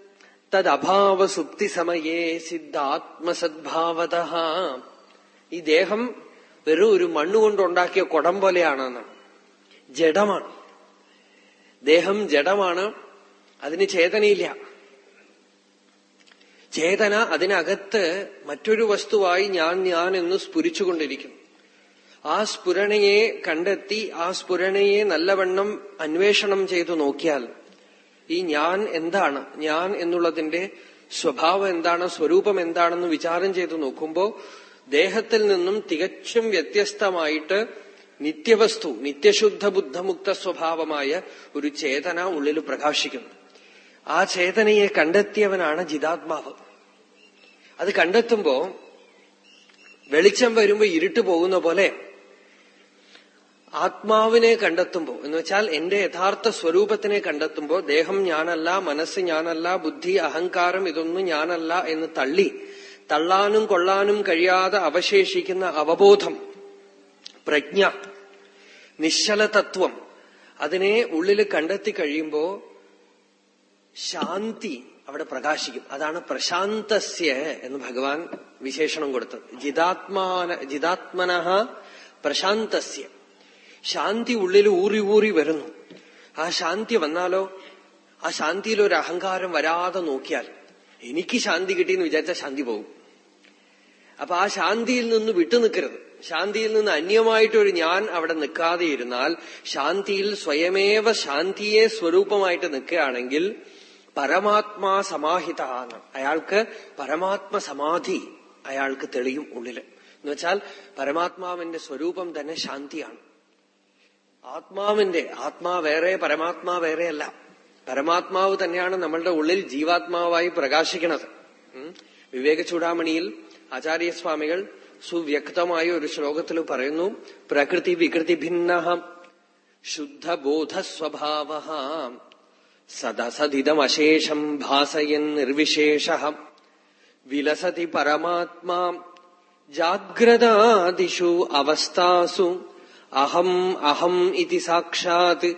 തദഭാവ സുപ്തി സമയേ സിദ്ധാത്മസദ്ഭാവത. ഈ ദേഹം വെറും ഒരു മണ്ണുകൊണ്ടുണ്ടാക്കിയ കുടം പോലെയാണെന്ന്. ജഡമാണ്. ദേഹം ജഡമാണ് അതിന് ചേതനയില്ല. ചേതന അതിനകത്ത് മറ്റൊരു വസ്തുവായി ഞാൻ ഞാൻ എന്ന് സ്ഫുരിച്ചുകൊണ്ടിരിക്കുന്നു ആ സ്ഫുരണയെ കണ്ടെത്തി ആ സ്ഫുരണയെ നല്ലവണ്ണം അന്വേഷണം ചെയ്തു നോക്കിയാൽ ഈ ഞാൻ എന്താണ്? ഞാൻ എന്നുള്ളതിന്റെ സ്വഭാവം എന്താണ്? സ്വരൂപം എന്താണെന്ന് വിചാരം ചെയ്തു നോക്കുമ്പോൾ ദേഹത്തിൽ നിന്നും തികച്ചും വ്യത്യസ്തമായിട്ട് നിത്യവസ്തു നിത്യശുദ്ധ ബുദ്ധമുക്ത സ്വഭാവമായ ഒരു ചേതന ഉള്ളിൽ പ്രകാശിക്കുന്നു. ആ ചേതനയെ കണ്ടെത്തിയവനാണ് ജിതാത്മാവ്. അത് കണ്ടെത്തുമ്പോ വെളിച്ചം വരുമ്പോ ഇരുട്ട് പോകുന്ന പോലെ ആത്മാവിനെ കണ്ടെത്തുമ്പോ എന്ന് വെച്ചാൽ എന്റെ യഥാർത്ഥ സ്വരൂപത്തിനെ കണ്ടെത്തുമ്പോ ദേഹം ഞാനല്ല മനസ്സ് ഞാനല്ല ബുദ്ധി അഹങ്കാരം ഇതൊന്നും ഞാനല്ല എന്ന് തള്ളി തള്ളാനും കൊള്ളാനും കഴിയാതെ അവശേഷിക്കുന്ന അവബോധം പ്രജ്ഞ നിശ്ചലതത്വം അതിനെ ഉള്ളിൽ കണ്ടെത്തി കഴിയുമ്പോ ശാന്തി അവിടെ പ്രകാശിക്കും. അതാണ് പ്രശാന്തസ്യ എന്ന് ഭഗവാൻ വിശേഷണം കൊടുത്തത്. ജിതാത്മാന ജിതാത്മന പ്രശാന്തസ്യ. ശാന്തി ഉള്ളിൽ ഊറി ഊറി വരുന്നു. ആ ശാന്തി വന്നാലോ? ആ ശാന്തിയിൽ ഒരു അഹങ്കാരം വരാതെ നോക്കിയാൽ എനിക്ക് ശാന്തി കിട്ടി എന്ന് വിചാരിച്ചാൽ ശാന്തി പോകും. അപ്പൊ ആ ശാന്തിയിൽ നിന്ന് വിട്ടുനിൽക്കരുത് ശാന്തിയിൽ നിന്ന് അന്യമായിട്ടൊരു ഞാൻ അവിടെ നിൽക്കാതെ ഇരുന്നാൽ ശാന്തിയിൽ സ്വയമേവ ശാന്തിയെ സ്വരൂപമായിട്ട് നിൽക്കുകയാണെങ്കിൽ പരമാത്മാ സമാഹിത അയാൾക്ക് പരമാത്മ സമാധി അയാൾക്ക് തെളിയും ഉള്ളിൽ. എന്നുവെച്ചാൽ പരമാത്മാവിന്റെ സ്വരൂപം തന്നെ ശാന്തിയാണ്. ആത്മാവിന്റെ ആത്മാ വേറെ പരമാത്മാ വേറെയല്ല. പരമാത്മാവ് തന്നെയാണ് നമ്മളുടെ ഉള്ളിൽ ജീവാത്മാവായി പ്രകാശിക്കുന്നത്. വിവേക ചൂടാമണിയിൽ ആചാര്യസ്വാമികൾ സുവ്യക്തമായ ഒരു ശ്ലോകത്തിൽ പറയുന്നു പ്രകൃതി വികൃതി ഭിന്ന ശുദ്ധബോധ സ്വഭാവ സദസദിതമശേഷം ഭാസയൻ നിർവിശേഷ വിലസതി പരമാത്മാ ജാഗ്രതാദിഷു അവസ്ഥാസു അഹം അഹം ഇതി സാക്ഷാത്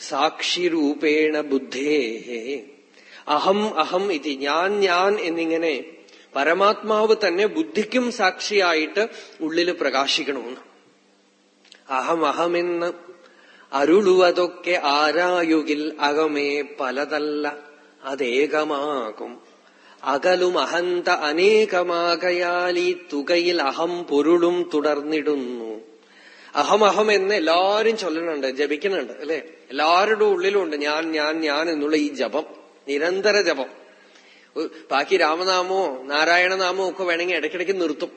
സാക്ഷിരൂപേണ ബുദ്ധേ. അഹം അഹം ഇതി ഞാൻ ഞാൻ എന്നിങ്ങനെ പരമാത്മാവ് തന്നെ ബുദ്ധിക്കും സാക്ഷിയായിട്ട് ഉള്ളിൽ പ്രകാശിക്കണമെന്ന്. അഹം അഹമെന്ന് അരുളുവതൊക്കെ ആരായുകിൽ അകമേ പലതല്ല അതേകമാകും. അകലും അഹന്ത അനേകമാകയാൽ ഈ തുകയിൽ അഹം പൊരുളും തുടർന്നിടുന്നു. അഹം അഹം എന്ന് എല്ലാരും ചൊല്ലണുണ്ട് ജപിക്കുന്നുണ്ട് അല്ലെ? എല്ലാവരുടെ ഉള്ളിലുണ്ട് ഞാൻ ഞാൻ ഞാൻ എന്നുള്ള ഈ ജപം നിരന്തര ജപം. ബാക്കി രാമനാമോ നാരായണനാമോ ഒക്കെ വേണമെങ്കിൽ ഇടയ്ക്കിടയ്ക്ക് നിർത്തും.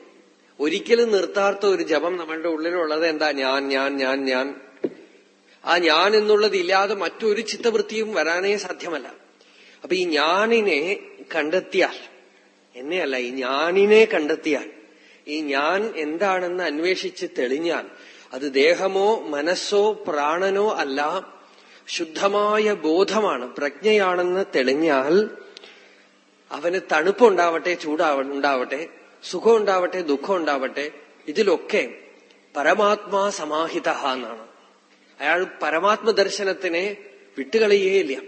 ഒരിക്കലും നിർത്താത്ത ഒരു ജപം നമ്മളുടെ ഉള്ളിലുള്ളത് എന്താ? ഞാൻ ഞാൻ ഞാൻ ഞാൻ. ആ ഞാൻ എന്നുള്ളത് ഇല്ലാതെ മറ്റൊരു ചിത്തവൃത്തിയും വരാനേ സാധ്യമല്ല. അപ്പൊ ഈ ഞാനിനെ കണ്ടെത്തിയാൽ എന്നെയല്ല ഈ ഞാനിനെ കണ്ടെത്തിയാൽ ഈ ഞാൻ എന്താണെന്ന് അന്വേഷിച്ച് തെളിഞ്ഞാൽ അത് ദേഹമോ മനസ്സോ പ്രാണനോ അല്ല. ശുദ്ധമായ ബോധമാണ്. പ്രജ്ഞയാണെന്ന് തെളിഞ്ഞാൽ അവന് തണുപ്പുണ്ടാവട്ടെ ചൂടാവ ഉണ്ടാവട്ടെ സുഖം ഉണ്ടാവട്ടെ ദുഃഖം ഉണ്ടാവട്ടെ ഇതിലൊക്കെ പരമാത്മാ സമാഹിത എന്നാണ്. അയാൾ പരമാത്മ ദർശനത്തിനെ വിട്ടുകളയേയില്ല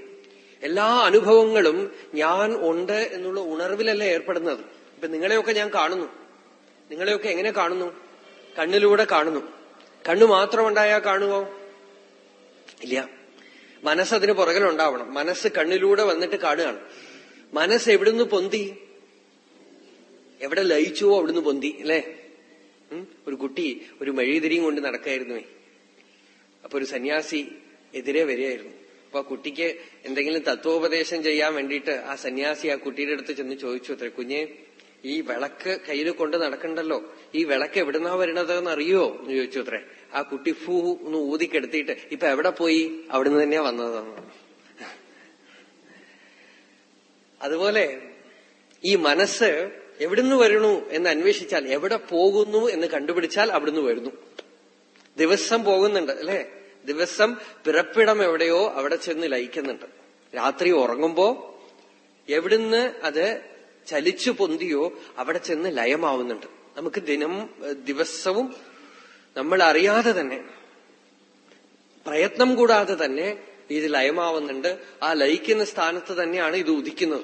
എല്ലാ അനുഭവങ്ങളും ഞാൻ ഉണ്ട് എന്നുള്ള ഉണർവിലല്ല ഏർപ്പെടുന്നത്. ഇപ്പൊ നിങ്ങളെയൊക്കെ ഞാൻ കാണുന്നു. നിങ്ങളെയൊക്കെ എങ്ങനെ കാണുന്നു? കണ്ണിലൂടെ കാണുന്നു. കണ്ണു മാത്രമുണ്ടായാൽ കാണുമോ ഇല്ല. മനസ്സതിന് പുറകിലുണ്ടാവണം. മനസ്സ് കണ്ണിലൂടെ വന്നിട്ട് കാണുകയാണ്. മനസ്സ് എവിടുന്ന് പൊന്തി? എവിടെ ലയിച്ചുവോ അവിടുന്ന് പൊന്തി അല്ലേ? ഒരു കുട്ടി ഒരു മെഴുതിരിയും കൊണ്ട് നടക്കായിരുന്നുവേ അപ്പൊ ഒരു സന്യാസി എതിരെ വരികയായിരുന്നു. അപ്പൊ ആ കുട്ടിക്ക് എന്തെങ്കിലും തത്വോപദേശം ചെയ്യാൻ വേണ്ടിയിട്ട് ആ സന്യാസി ആ കുട്ടിയുടെ അടുത്ത് ചെന്ന് ചോദിച്ചു അത്ര കുഞ്ഞെ ഈ വിളക്ക് കയ്യിൽ കൊണ്ട് നടക്കണ്ടല്ലോ? ഈ വിളക്ക് എവിടുന്നാ വരണതെന്ന് അറിയോ എന്ന് ചോദിച്ചു അത്രേ. ആ കുട്ടി ഫൂ ഒന്ന് ഊതിക്കെടുത്തിട്ട് ഇപ്പൊ എവിടെ പോയി? അവിടുന്ന് തന്നെയാ വന്നതെന്ന് അതുപോലെ ഈ മനസ്സ് എവിടുന്ന് വരണു എന്ന് അന്വേഷിച്ചാൽ എവിടെ പോകുന്നു എന്ന് കണ്ടുപിടിച്ചാൽ അവിടുന്ന് വരുന്നു. ദിവസം പോകുന്നുണ്ട് അല്ലെ? ദിവസം പിറപ്പിടം എവിടെയോ അവിടെ ചെന്ന് ലയിക്കുന്നുണ്ട്. രാത്രി ഉറങ്ങുമ്പോ എവിടുന്ന് അത് ചലിച്ചു പൊന്തിയോ അവിടെ ചെന്ന് ലയമാവുന്നുണ്ട്. നമുക്ക് ദിനം ദിവസവും നമ്മൾ അറിയാതെ തന്നെ പ്രയത്നം കൂടാതെ തന്നെ ഇത് ലയമാവുന്നുണ്ട്. ആ ലയിക്കുന്ന സ്ഥാനത്ത് തന്നെയാണ് ഇത് ഉദിക്കുന്നത്.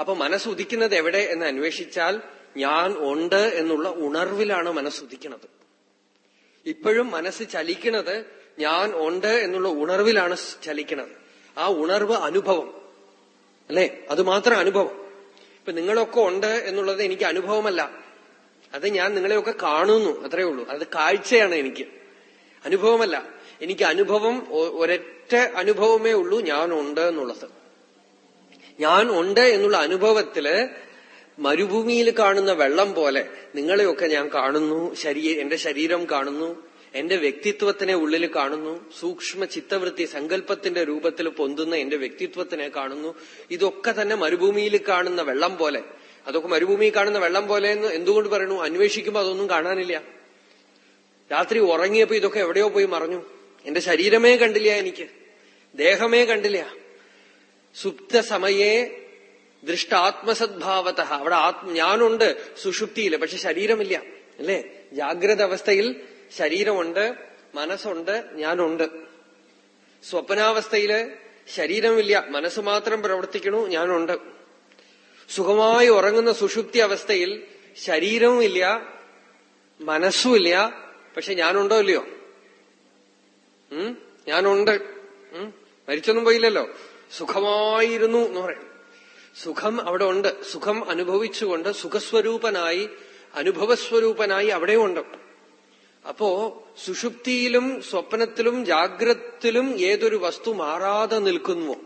അപ്പൊ മനസ്സ് ഉദിക്കുന്നത് എവിടെ എന്ന് അന്വേഷിച്ചാൽ ഞാൻ ഉണ്ട് എന്നുള്ള ഉണർവിലാണ് മനസ്സ് ഉദിക്കുന്നത്. ഇപ്പോഴും മനസ്സ് ചലിക്കുന്നത് ഞാൻ ഉണ്ട് എന്നുള്ള ഉണർവിലാണ് ചലിക്കുന്നത്. ആ ഉണർവ് അനുഭവം. അല്ലെ? അത് മാത്രം അനുഭവം. ഇപ്പൊ നിങ്ങളൊക്കെ ഉണ്ട് എന്നുള്ളത് എനിക്ക് അനുഭവമല്ല. അത് ഞാൻ നിങ്ങളെയൊക്കെ കാണുന്നു അത്രേ ഉള്ളൂ. അത് കാഴ്ചയാണ് എനിക്ക്. അനുഭവമല്ല. എനിക്ക് അനുഭവം ഒരൊറ്റ അനുഭവമേ ഉള്ളൂ ഞാൻ ഉണ്ട് എന്നുള്ളത്. ഞാൻ ഉണ്ട് എന്നുള്ള അനുഭവത്തിൽ മരുഭൂമിയിൽ കാണുന്ന വെള്ളം പോലെ നിങ്ങളെയൊക്കെ ഞാൻ കാണുന്നു ശരീരം എന്റെ ശരീരം കാണുന്നു എന്റെ വ്യക്തിത്വത്തിനെ ഉള്ളിൽ കാണുന്നു സൂക്ഷ്മ ചിത്തവൃത്തി സങ്കല്പത്തിന്റെ രൂപത്തിൽ പൊന്തുന്ന എന്റെ വ്യക്തിത്വത്തിനെ കാണുന്നു. ഇതൊക്കെ തന്നെ മരുഭൂമിയിൽ കാണുന്ന വെള്ളം പോലെ. അതൊക്കെ മരുഭൂമിയിൽ കാണുന്ന വെള്ളം പോലെ എന്ന് എന്തുകൊണ്ട് പറയണു? അന്വേഷിക്കുമ്പോൾ അതൊന്നും കാണാനില്ല. രാത്രി ഉറങ്ങിയപ്പോ ഇതൊക്കെ എവിടെയോ പോയി മറഞ്ഞു. എന്റെ ശരീരമേ കണ്ടില്ല എനിക്ക്. ദേഹമേ കണ്ടില്ല. സുപ്ത സമയേ ദൃഷ്ടാത്മസദ്ഭാവത. അവിടെ ആത്മ ഞാനുണ്ട് സുഷുപ്തിയിൽ പക്ഷെ ശരീരമില്ല. അല്ലേ? ജാഗ്രത അവസ്ഥയിൽ ശരീരമുണ്ട് മനസ്സുണ്ട് ഞാനുണ്ട്. സ്വപ്നാവസ്ഥയിൽ ശരീരമില്ല മനസ്സ് മാത്രം പ്രവർത്തിക്കണു ഞാനുണ്ട്. സുഖമായി ഉറങ്ങുന്ന സുഷുപ്തി അവസ്ഥയിൽ ശരീരവും ഇല്ല മനസ്സുമില്ല പക്ഷെ ഞാനുണ്ടോ ഇല്ലയോ? ഞാനുണ്ട്. മരിച്ചൊന്നും പോയില്ലല്ലോ. സുഖമായിരുന്നു എന്ന് പറയും. സുഖം അവിടെ ഉണ്ട്. സുഖം അനുഭവിച്ചുകൊണ്ട് സുഖസ്വരൂപനായി അനുഭവസ്വരൂപനായി അവിടെയുണ്ട് അപ്പോ സുഷുപ്തിയിലും സ്വപ്നത്തിലും ജാഗ്രത്തിലും ഏതൊരു വസ്തു മാറാതെ നിൽക്കുന്നുവോ?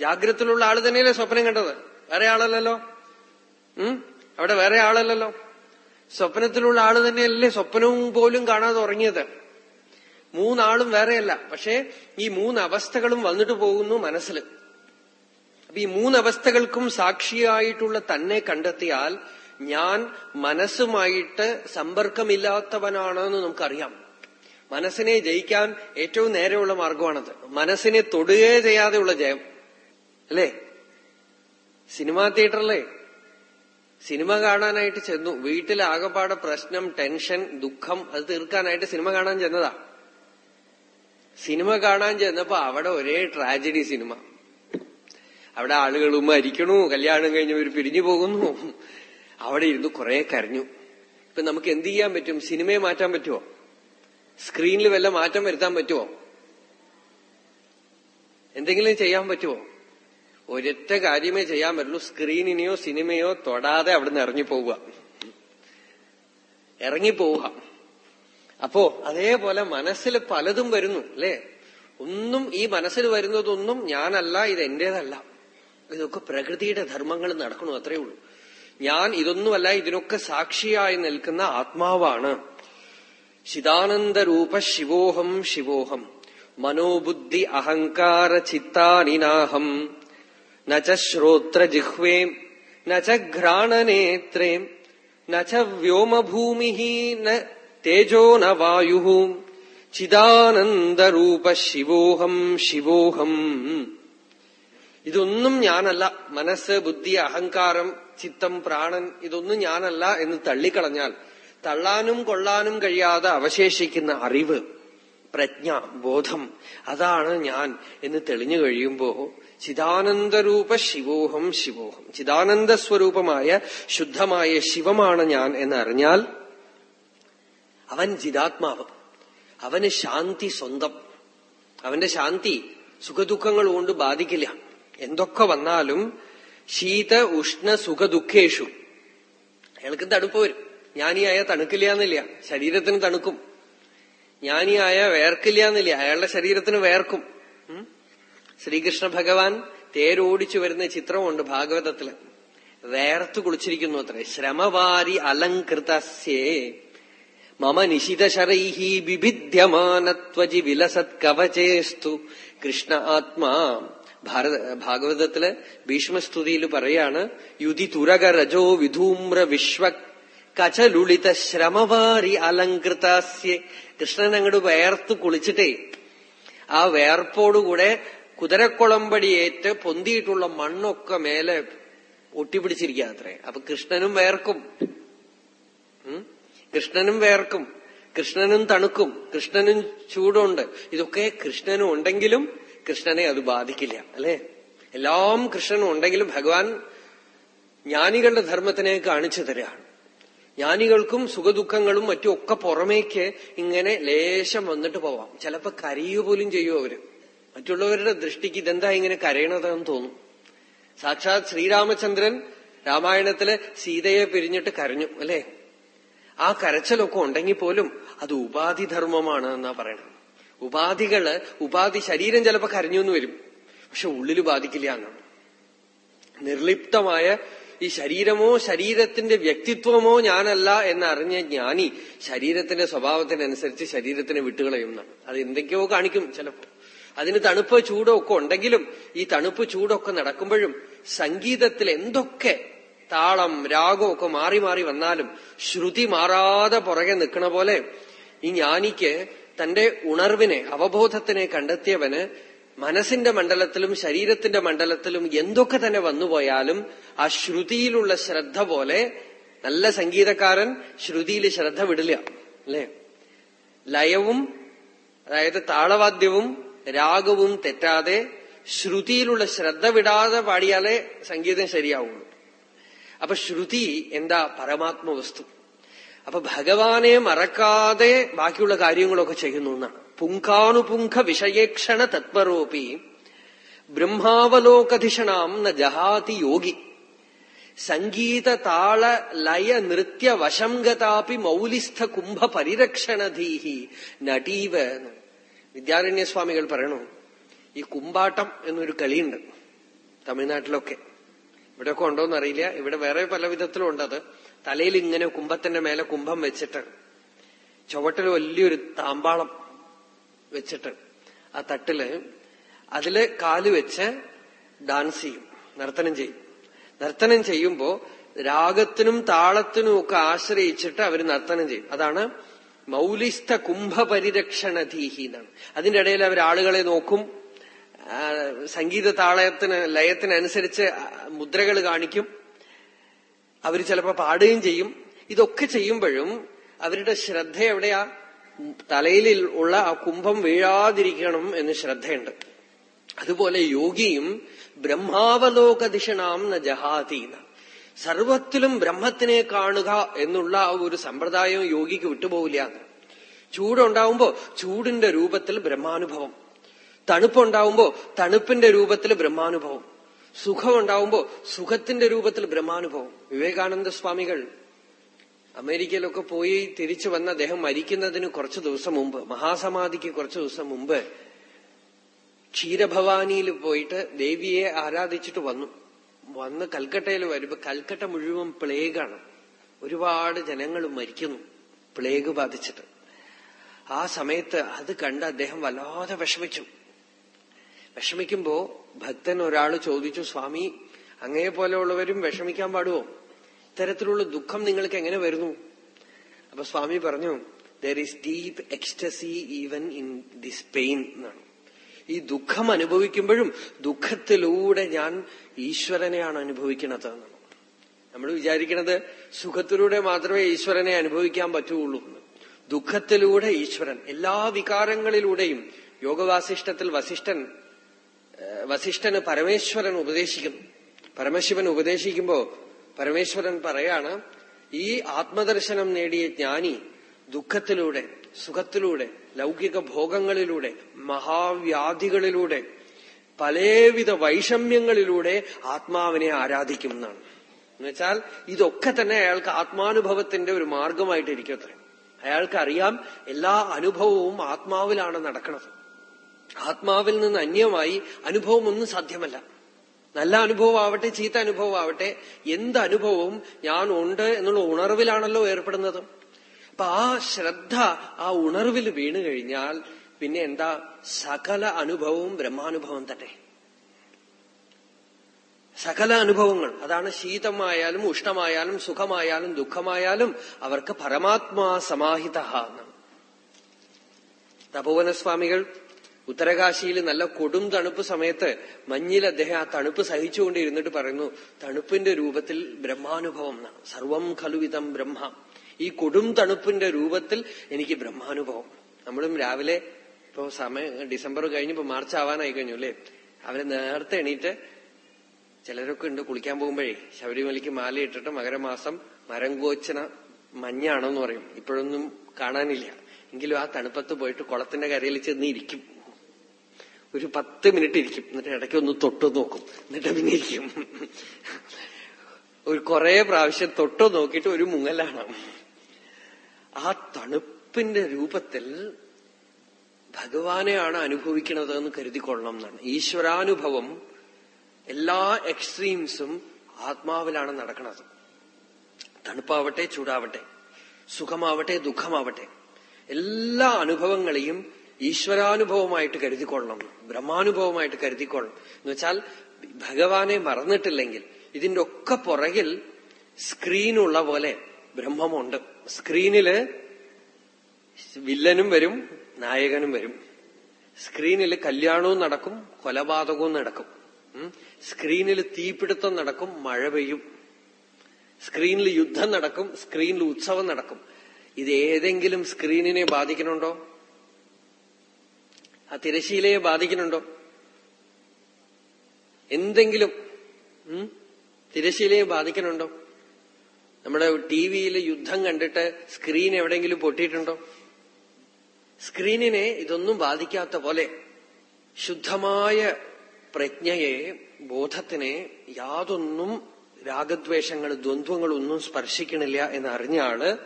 ജാഗ്രത്തിലുള്ള ആൾ തന്നെയല്ലേ സ്വപ്നം കണ്ടത്? വേറെ ആളല്ലല്ലോ? അവിടെ വേറെ ആളല്ലല്ലോ? സ്വപ്നത്തിലുള്ള ആൾ തന്നെയല്ലേ സ്വപ്നവും പോലും കാണാതെ ഉറങ്ങിയത്. മൂന്നാളും വേറെയല്ല. പക്ഷേ ഈ മൂന്ന് അവസ്ഥകളും വന്നിട്ട് പോകുന്നു മനസ്സിൽ. അപ്പൊ ഈ മൂന്നവസ്ഥകൾക്കും സാക്ഷിയായിട്ടുള്ള തന്നെ കണ്ടെത്തിയാൽ ഞാൻ മനസ്സുമായിട്ട് സമ്പർക്കമില്ലാത്തവനാണെന്ന് നമുക്കറിയാം. മനസ്സിനെ ജയിക്കാൻ ഏറ്റവും നേരെയുള്ള മാർഗമാണത്. മനസ്സിനെ തൊടുകേ ചെയ്യാതെയുള്ള ജയം. അല്ലേ? സിനിമാ തിയേറ്ററിലെ സിനിമ കാണാനായിട്ട് ചെന്നു. വീട്ടിൽ ആകെപ്പാടെ പ്രശ്നം ടെൻഷൻ ദുഃഖം അത് തീർക്കാനായിട്ട് സിനിമ കാണാൻ ചെന്നതാ. സിനിമ കാണാൻ ചെന്നപ്പോ അവിടെ ഒരേ ട്രാജഡി സിനിമ. അവിടെ ആളുകളും മരിക്കണു കല്യാണം കഴിഞ്ഞവർ പിരിഞ്ഞു പോകുന്നു. അവിടെ ഇരുന്ന് കുറെ കരഞ്ഞു. ഇപ്പൊ നമുക്ക് എന്ത് ചെയ്യാൻ പറ്റും? സിനിമയെ മാറ്റാൻ പറ്റുമോ സ്ക്രീനിൽ വല്ല മാറ്റം വരുത്താൻ പറ്റുമോ എന്തെങ്കിലും ചെയ്യാൻ പറ്റുമോ ഒരൊറ്റ കാര്യമേ ചെയ്യാൻ പറ്റുള്ളൂ. സ്ക്രീനിനെയോ സിനിമയോ തൊടാതെ അവിടുന്ന് ഇറങ്ങിപ്പോവുക. ഇറങ്ങിപ്പോവുക. അപ്പോ അതേപോലെ മനസ്സിൽ പലതും വരുന്നു അല്ലേ? ഒന്നും ഈ മനസ്സിൽ വരുന്നതൊന്നും ഞാനല്ല ഇത് എന്റേതല്ല. ഇതൊക്കെ പ്രകൃതിയുടെ ധർമ്മങ്ങൾ നടക്കണു അത്രയേ ഉള്ളൂ. ഞാൻ ഇതൊന്നുമല്ല ഇതിനൊക്കെ സാക്ഷിയായി നിൽക്കുന്ന ആത്മാവാണ്. ചിദാനന്ദരൂപ ശിവോഹം ശിവോഹം. മനോബുദ്ധി അഹങ്കാര ചിത്താനിനാഹം. ഘ്രാണനേത്രേ നച്ച വ്യോമഭൂമി ന തേജോ ന വായു ചിദാനന്ദരൂപ ശിവോഹം ശിവോഹം ഇതൊന്നും ഞാനല്ല. മനസ്സ് ബുദ്ധി അഹങ്കാരം ചിത്തം പ്രാണൻ ഇതൊന്നും ഞാനല്ല എന്ന് തള്ളിക്കളഞ്ഞാൽ തള്ളാനും കൊള്ളാനും കഴിയാതെ അവശേഷിക്കുന്ന അറിവ് പ്രജ്ഞ ബോധം അതാണ് ഞാൻ എന്ന് തെളിഞ്ഞു കഴിയുമ്പോ ചിദാനന്ദരൂപ ശിവോഹം ശിവോഹം. ചിദാനന്ദ സ്വരൂപമായ ശുദ്ധമായ ശിവമാണ് ഞാൻ എന്നറിഞ്ഞാൽ അവൻ ചിതാത്മാവ് അവന് ശാന്തി സ്വന്തം. അവന്റെ ശാന്തി സുഖദുഃഖങ്ങൾ കൊണ്ട് ബാധിക്കില്ല. എന്തൊക്കെ വന്നാലും ശീത ഉഷ്ണ സുഖദുഃഖേഷു. അയാൾക്ക് തണുപ്പ് വരും. ജ്ഞാനിയായ തണുക്കില്ല എന്നില്ല ശരീരത്തിന് തണുക്കും. ജ്ഞാനിയായ വേർക്കില്ല എന്നില്ല അയാളുടെ ശരീരത്തിന് വേർക്കും. ശ്രീകൃഷ്ണ ഭഗവാൻ തേരോടിച്ചു വരുന്ന ചിത്രമുണ്ട് ഭാഗവതത്തിൽ. വേർത്തു കുളിച്ചിരിക്കുന്നു അത്ര. ശ്രമവാരി അലങ്കൃതസ്യേ മമ നിശിതശരൈഹി വിഭിദ്യമാനത്വജി വിലസത് കവചേസ്തു. കൃഷ്ണ ആത്മാ. ഭാരത ഭാഗവതത്തിൽ ഭീഷ്മസ്തുതിയിൽ പറയാണ് യുതി തുരക രജോ വിധൂമ്ര വിശ്വ കചലുളിത ശ്രമവാരി അലങ്കൃതാസ്യ കൃഷ്ണൻ അങ്ങോട്ട് വേർത്ത് കുളിച്ചിട്ടേ. ആ വേർപ്പോടുകൂടെ കുതിരക്കുളമ്പടിയേറ്റ് പൊന്തിയിട്ടുള്ള മണ്ണൊക്കെ മേലെ ഒട്ടിപ്പിടിച്ചിരിക്കുക അത്രേ. അപ്പൊ കൃഷ്ണനും വേർക്കും. കൃഷ്ണനും വേർക്കും. കൃഷ്ണനും തണുക്കും. കൃഷ്ണനും ചൂടുണ്ട്. ഇതൊക്കെ കൃഷ്ണനും ഉണ്ടെങ്കിലും കൃഷ്ണനെ അത് ബാധിക്കില്ല അല്ലെ? എല്ലാം കൃഷ്ണനും ഉണ്ടെങ്കിലും ഭഗവാൻ ജ്ഞാനികളുടെ ധർമ്മത്തിനെ കാണിച്ചു തരാണ്. ജ്ഞാനികൾക്കും സുഖദുഃഖങ്ങളും മറ്റും ഒക്കെ പുറമേക്ക് ഇങ്ങനെ ലേശം വന്നിട്ട് പോവാം. ചിലപ്പോ കരയുക പോലും ചെയ്യും അവർ. മറ്റുള്ളവരുടെ ദൃഷ്ടിക്ക് ഇതെന്താ ഇങ്ങനെ കരയണതെന്ന് തോന്നും. സാക്ഷാത് ശ്രീരാമചന്ദ്രൻ രാമായണത്തിൽ സീതയെ പിരിഞ്ഞിട്ട് കരഞ്ഞു അല്ലെ? ആ കരച്ചലൊക്കെ ഉണ്ടെങ്കിൽ പോലും അത് ഉപാധിധർമ്മമാണ് എന്നാ പറയണത്. ഉപാധികൾ ഉപാധി ശരീരം ചിലപ്പോ കരഞ്ഞു എന്ന് വരും പക്ഷെ ഉള്ളിൽ ബാധിക്കില്ല എന്നാണ്. നിർലിപ്തമായ ഈ ശരീരമോ ശരീരത്തിന്റെ വ്യക്തിത്വമോ ഞാനല്ല എന്നറിഞ്ഞ ജ്ഞാനി ശരീരത്തിന്റെ സ്വഭാവത്തിനനുസരിച്ച് ശരീരത്തിനെ വിട്ടുകളയും എന്നാണ് അത് എന്തൊക്കെയോ കാണിക്കും ചിലപ്പോ. അതിന് തണുപ്പ് ചൂടോ ഒക്കെ ഉണ്ടെങ്കിലും ഈ തണുപ്പ് ചൂടൊക്കെ നടക്കുമ്പോഴും സംഗീതത്തിൽ എന്തൊക്കെ താളം രാഗം ഒക്കെ മാറി മാറി വന്നാലും ശ്രുതി മാറാതെ പുറകെ നിൽക്കണ പോലെ ഈ ജ്ഞാനിക്ക് തന്റെ ഉണർവിനെ അവബോധത്തിനെ കണ്ടെത്തിയവന് മനസ്സിന്റെ മണ്ഡലത്തിലും ശരീരത്തിന്റെ മണ്ഡലത്തിലും എന്തൊക്കെ തന്നെ വന്നുപോയാലും ആ ശ്രുതിയിലുള്ള ശ്രദ്ധ പോലെ നല്ല സംഗീതക്കാരൻ ശ്രുതിയിൽ ശ്രദ്ധ വിടില്ല അല്ലേ? ലയവും അതായത് താളവാദ്യവും രാഗവും തെറ്റാതെ ശ്രുതിയിലുള്ള ശ്രദ്ധ വിടാതെ പാടിയാലേ സംഗീതം ശരിയാവുള്ളൂ. അപ്പൊ ശ്രുതി എന്താ പരമാത്മ വസ്തു അപ്പൊ ഭഗവാനെ മറക്കാതെ ബാക്കിയുള്ള കാര്യങ്ങളൊക്കെ ചെയ്യുന്നു എന്നാണ് പുങ്കാനുപുങ്ക വിഷയേക്ഷണ തത്പരോപി ബ്രഹ്മാവലോകധിഷണാം ന ജഹാതി യോഗി. സംഗീത താള ലയ നൃത്യ വശംഗതാപി മൗലിസ്ഥ കുംഭ പരിരക്ഷണധീഹി നടീവ വിദ്യാരണ്യസ്വാമികൾ പറയണു ഈ കുമ്പാട്ടം എന്നൊരു കളിയുണ്ട് തമിഴ്നാട്ടിലൊക്കെ. ഇവിടെയൊക്കെ ഉണ്ടോന്ന് അറിയില്ല. ഇവിടെ വേറെ പല വിധത്തിലും ഉണ്ടത് തലയിൽ ഇങ്ങനെ കുംഭത്തിന്റെ മേലെ കുംഭം വെച്ചിട്ട് ചുവട്ടിൽ വലിയൊരു താമ്പാളം വെച്ചിട്ട് ആ തട്ടിൽ അതിൽ കാൽ വെച്ച് ഡാൻസ് ചെയ്യും നർത്തനം ചെയ്യും. നർത്തനം ചെയ്യുമ്പോ രാഗത്തിനും താളത്തിനും ഒക്കെ ആശ്രയിച്ചിട്ട് അവർ നർത്തനം ചെയ്യും. അതാണ് മൗലിസ്ഥ കുംഭപരിരക്ഷണധീഹി എന്നാണ് അതിന്റെ ഇടയിൽ അവർ ആളുകളെ നോക്കും സംഗീത താളയത്തിന് ലയത്തിനനുസരിച്ച് മുദ്രകൾ കാണിക്കും. അവർ ചിലപ്പോൾ പാടുകയും ചെയ്യും. ഇതൊക്കെ ചെയ്യുമ്പോഴും അവരുടെ ശ്രദ്ധ എവിടെയാ? തലയിൽ ഉള്ള ആ കുംഭം വീഴാതിരിക്കണം എന്ന് ശ്രദ്ധയുണ്ട്. അതുപോലെ യോഗിയും ബ്രഹ്മാവലോകദിഷണാം ന ജഹാതീന. സർവത്തിലും ബ്രഹ്മത്തിനെ കാണുക എന്നുള്ള ആ ഒരു സമ്പ്രദായം യോഗിക്ക് വിട്ടുപോകില്ല ചൂടുണ്ടാവുമ്പോ ചൂടിന്റെ രൂപത്തിൽ ബ്രഹ്മാനുഭവം. തണുപ്പുണ്ടാവുമ്പോ തണുപ്പിന്റെ രൂപത്തിൽ ബ്രഹ്മാനുഭവം. സുഖമുണ്ടാവുമ്പോ സുഖത്തിന്റെ രൂപത്തിൽ ബ്രഹ്മാനുഭവം. വിവേകാനന്ദ സ്വാമികൾ അമേരിക്കയിലൊക്കെ പോയി തിരിച്ചു വന്ന അദ്ദേഹം മരിക്കുന്നതിന് കുറച്ചു ദിവസം മുമ്പ് മഹാസമാധിക്ക് കുറച്ചു ദിവസം മുമ്പ് ക്ഷീരഭവാനിയിൽ പോയിട്ട് ദേവിയെ ആരാധിച്ചിട്ട് വന്നു. വന്ന് കൽക്കട്ടയിൽ വരുമ്പോ കൽക്കട്ട മുഴുവൻ പ്ലേഗാണ്. ഒരുപാട് ജനങ്ങൾ മരിക്കുന്നു പ്ലേഗ് ബാധിച്ചിട്ട്. ആ സമയത്ത് അത് കണ്ട് അദ്ദേഹം വല്ലാതെ വിഷമിച്ചു. വിഷമിക്കുമ്പോ ഭക്തൻ ഒരാൾ ചോദിച്ചു സ്വാമി അങ്ങയെ പോലെയുള്ളവരും വിഷമിക്കാൻ പാടുവോ? ഇത്തരത്തിലുള്ള ദുഃഖം നിങ്ങൾക്ക് എങ്ങനെ വരുന്നു? അപ്പൊ സ്വാമി പറഞ്ഞു there is deep ecstasy even in this pain എന്നാണ്. ഈ ദുഃഖം അനുഭവിക്കുമ്പോഴും ദുഃഖത്തിലൂടെ ഞാൻ ഈശ്വരനെയാണ് അനുഭവിക്കുന്നത്. നമ്മൾ വിചാരിക്കുന്നത് സുഖത്തിലൂടെ മാത്രമേ ഈശ്വരനെ അനുഭവിക്കാൻ പറ്റുള്ളൂ ദുഃഖത്തിലൂടെ ഈശ്വരൻ എല്ലാ വികാരങ്ങളിലൂടെയും യോഗവാസിഷ്ടത്തിൽ വസിഷ്ഠൻ വസിഷ്ഠന് പരമേശ്വരൻ ഉപദേശിക്കുന്നു. പരമശിവൻ ഉപദേശിക്കുമ്പോ പരമേശ്വരൻ പറയാണ് ഈ ആത്മദർശനം നേടിയ ജ്ഞാനി ദുഃഖത്തിലൂടെ സുഖത്തിലൂടെ ലൗകിക ഭോഗങ്ങളിലൂടെ മഹാവ്യാധികളിലൂടെ പലവിധ വൈഷമ്യങ്ങളിലൂടെ ആത്മാവിനെ ആരാധിക്കും എന്നാണ്. എന്നുവെച്ചാൽ ഇതൊക്കെ തന്നെ അയാൾക്ക് ആത്മാനുഭവത്തിന്റെ ഒരു മാർഗമായിട്ടിരിക്കട്ടെ അയാൾക്ക് അറിയാം എല്ലാ അനുഭവവും ആത്മാവിലാണ് നടക്കുന്നത്. ആത്മാവിൽ നിന്ന് അന്യമായി അനുഭവമൊന്നും സാധ്യമല്ല. നല്ല അനുഭവം ആവട്ടെ ചീത്ത അനുഭവം ആവട്ടെ എന്ത് അനുഭവവും ഞാൻ ഉണ്ട് എന്നുള്ള ഉണർവിലാണല്ലോ ഏർപ്പെടുന്നത്. അപ്പൊ ആ ശ്രദ്ധ ആ ഉണർവിൽ വീണു കഴിഞ്ഞാൽ പിന്നെ എന്താ സകല അനുഭവവും ബ്രഹ്മാനുഭവം തന്നെ. സകല അനുഭവങ്ങൾ അതാണ് ശീതമായാലും ഉഷ്ണമായാലും സുഖമായാലും ദുഃഖമായാലും അവർക്ക് പരമാത്മാ സമാഹിത തപോവനസ്വാമികൾ ഉത്തരകാശിയിൽ നല്ല കൊടും തണുപ്പ് സമയത്ത് മഞ്ഞിൽ അദ്ദേഹം ആ തണുപ്പ് സഹിച്ചുകൊണ്ടിരുന്നിട്ട് പറയുന്നു തണുപ്പിന്റെ രൂപത്തിൽ ബ്രഹ്മാനുഭവം എന്നാണ്. സർവം ഖലുവിതം ബ്രഹ്മ. ഈ കൊടും തണുപ്പിന്റെ രൂപത്തിൽ എനിക്ക് ബ്രഹ്മാനുഭവം. നമ്മളും രാവിലെ ഇപ്പോ സമയം ഡിസംബർ കഴിഞ്ഞപ്പോ മാർച്ച് ആവാനായി കഴിഞ്ഞു അല്ലേ? അവർ നേരത്തെ എണീറ്റ് ചിലരൊക്കെ ഉണ്ട് കുളിക്കാൻ പോകുമ്പോഴേ ശബരിമലയ്ക്ക് മാലയിട്ടിട്ട് മകരമാസം മരം കോച്ചന മഞ്ഞാണെന്ന് പറയും. ഇപ്പോഴൊന്നും കാണാനില്ല. എങ്കിലും ആ തണുപ്പത്ത് പോയിട്ട് കുളത്തിന്റെ കരയിൽ ചെന്ന് ഇരിക്കും. ഒരു പത്ത് മിനിറ്റ് ഇരിക്കും. എന്നിട്ട് ഇടയ്ക്ക് ഒന്ന് തൊട്ടു നോക്കും. എന്നിട്ട് പിന്നെ ഇരിക്കും. ഒരു കുറെ പ്രാവശ്യം തൊട്ട് നോക്കിയിട്ട് ഒരു മുങ്ങലാണ്. ആ തണുപ്പിന്റെ രൂപത്തിൽ ഭഗവാനെയാണ് അനുഭവിക്കുന്നത് എന്ന് കരുതിക്കൊള്ളണം എന്നാണ്. ഈശ്വരാനുഭവം എല്ലാ എക്സ്ട്രീംസും ആത്മാവിലാണ് നടക്കുന്നത്. തണുപ്പാവട്ടെ ചൂടാവട്ടെ സുഖമാവട്ടെ ദുഃഖമാവട്ടെ എല്ലാ അനുഭവങ്ങളെയും ഈശ്വരാനുഭവമായിട്ട് കരുതിക്കൊള്ളണം ബ്രഹ്മാനുഭവമായിട്ട് കരുതിക്കൊള്ളണം. എന്ന് വെച്ചാൽ ഭഗവാനെ മറന്നിട്ടില്ലെങ്കിൽ ഇതിന്റെ ഒക്കെ പുറകിൽ സ്ക്രീനുള്ള പോലെ ബ്രഹ്മമുണ്ട്. സ്ക്രീനിൽ വില്ലനും വരും നായകനും വരും. സ്ക്രീനിൽ കല്യാണവും നടക്കും കൊലപാതകവും നടക്കും. സ്ക്രീനിൽ തീപിടുത്തം നടക്കും മഴ പെയ്യും. സ്ക്രീനിൽ യുദ്ധം നടക്കും സ്ക്രീനിൽ ഉത്സവം നടക്കും. ഇത് ഏതെങ്കിലും സ്ക്രീനിനെ ബാധിക്കണുണ്ടോ ആ തിരശീലയെ ബാധിക്കുന്നുണ്ടോ? എന്തെങ്കിലും തിരശീലയെ ബാധിക്കണുണ്ടോ നമ്മുടെ ടി വിയിൽ യുദ്ധം കണ്ടിട്ട് സ്ക്രീൻ എവിടെയെങ്കിലും പൊട്ടിയിട്ടുണ്ടോ? സ്ക്രീനിനെ ഇതൊന്നും ബാധിക്കാത്ത പോലെ ശുദ്ധമായ പ്രജ്ഞയെ ബോധത്തിനെ യാതൊന്നും രാഗദ്വേഷങ്ങൾ ദ്വന്ദ്വങ്ങളൊന്നും സ്പർശിക്കണില്ല എന്നറിഞ്ഞാണ്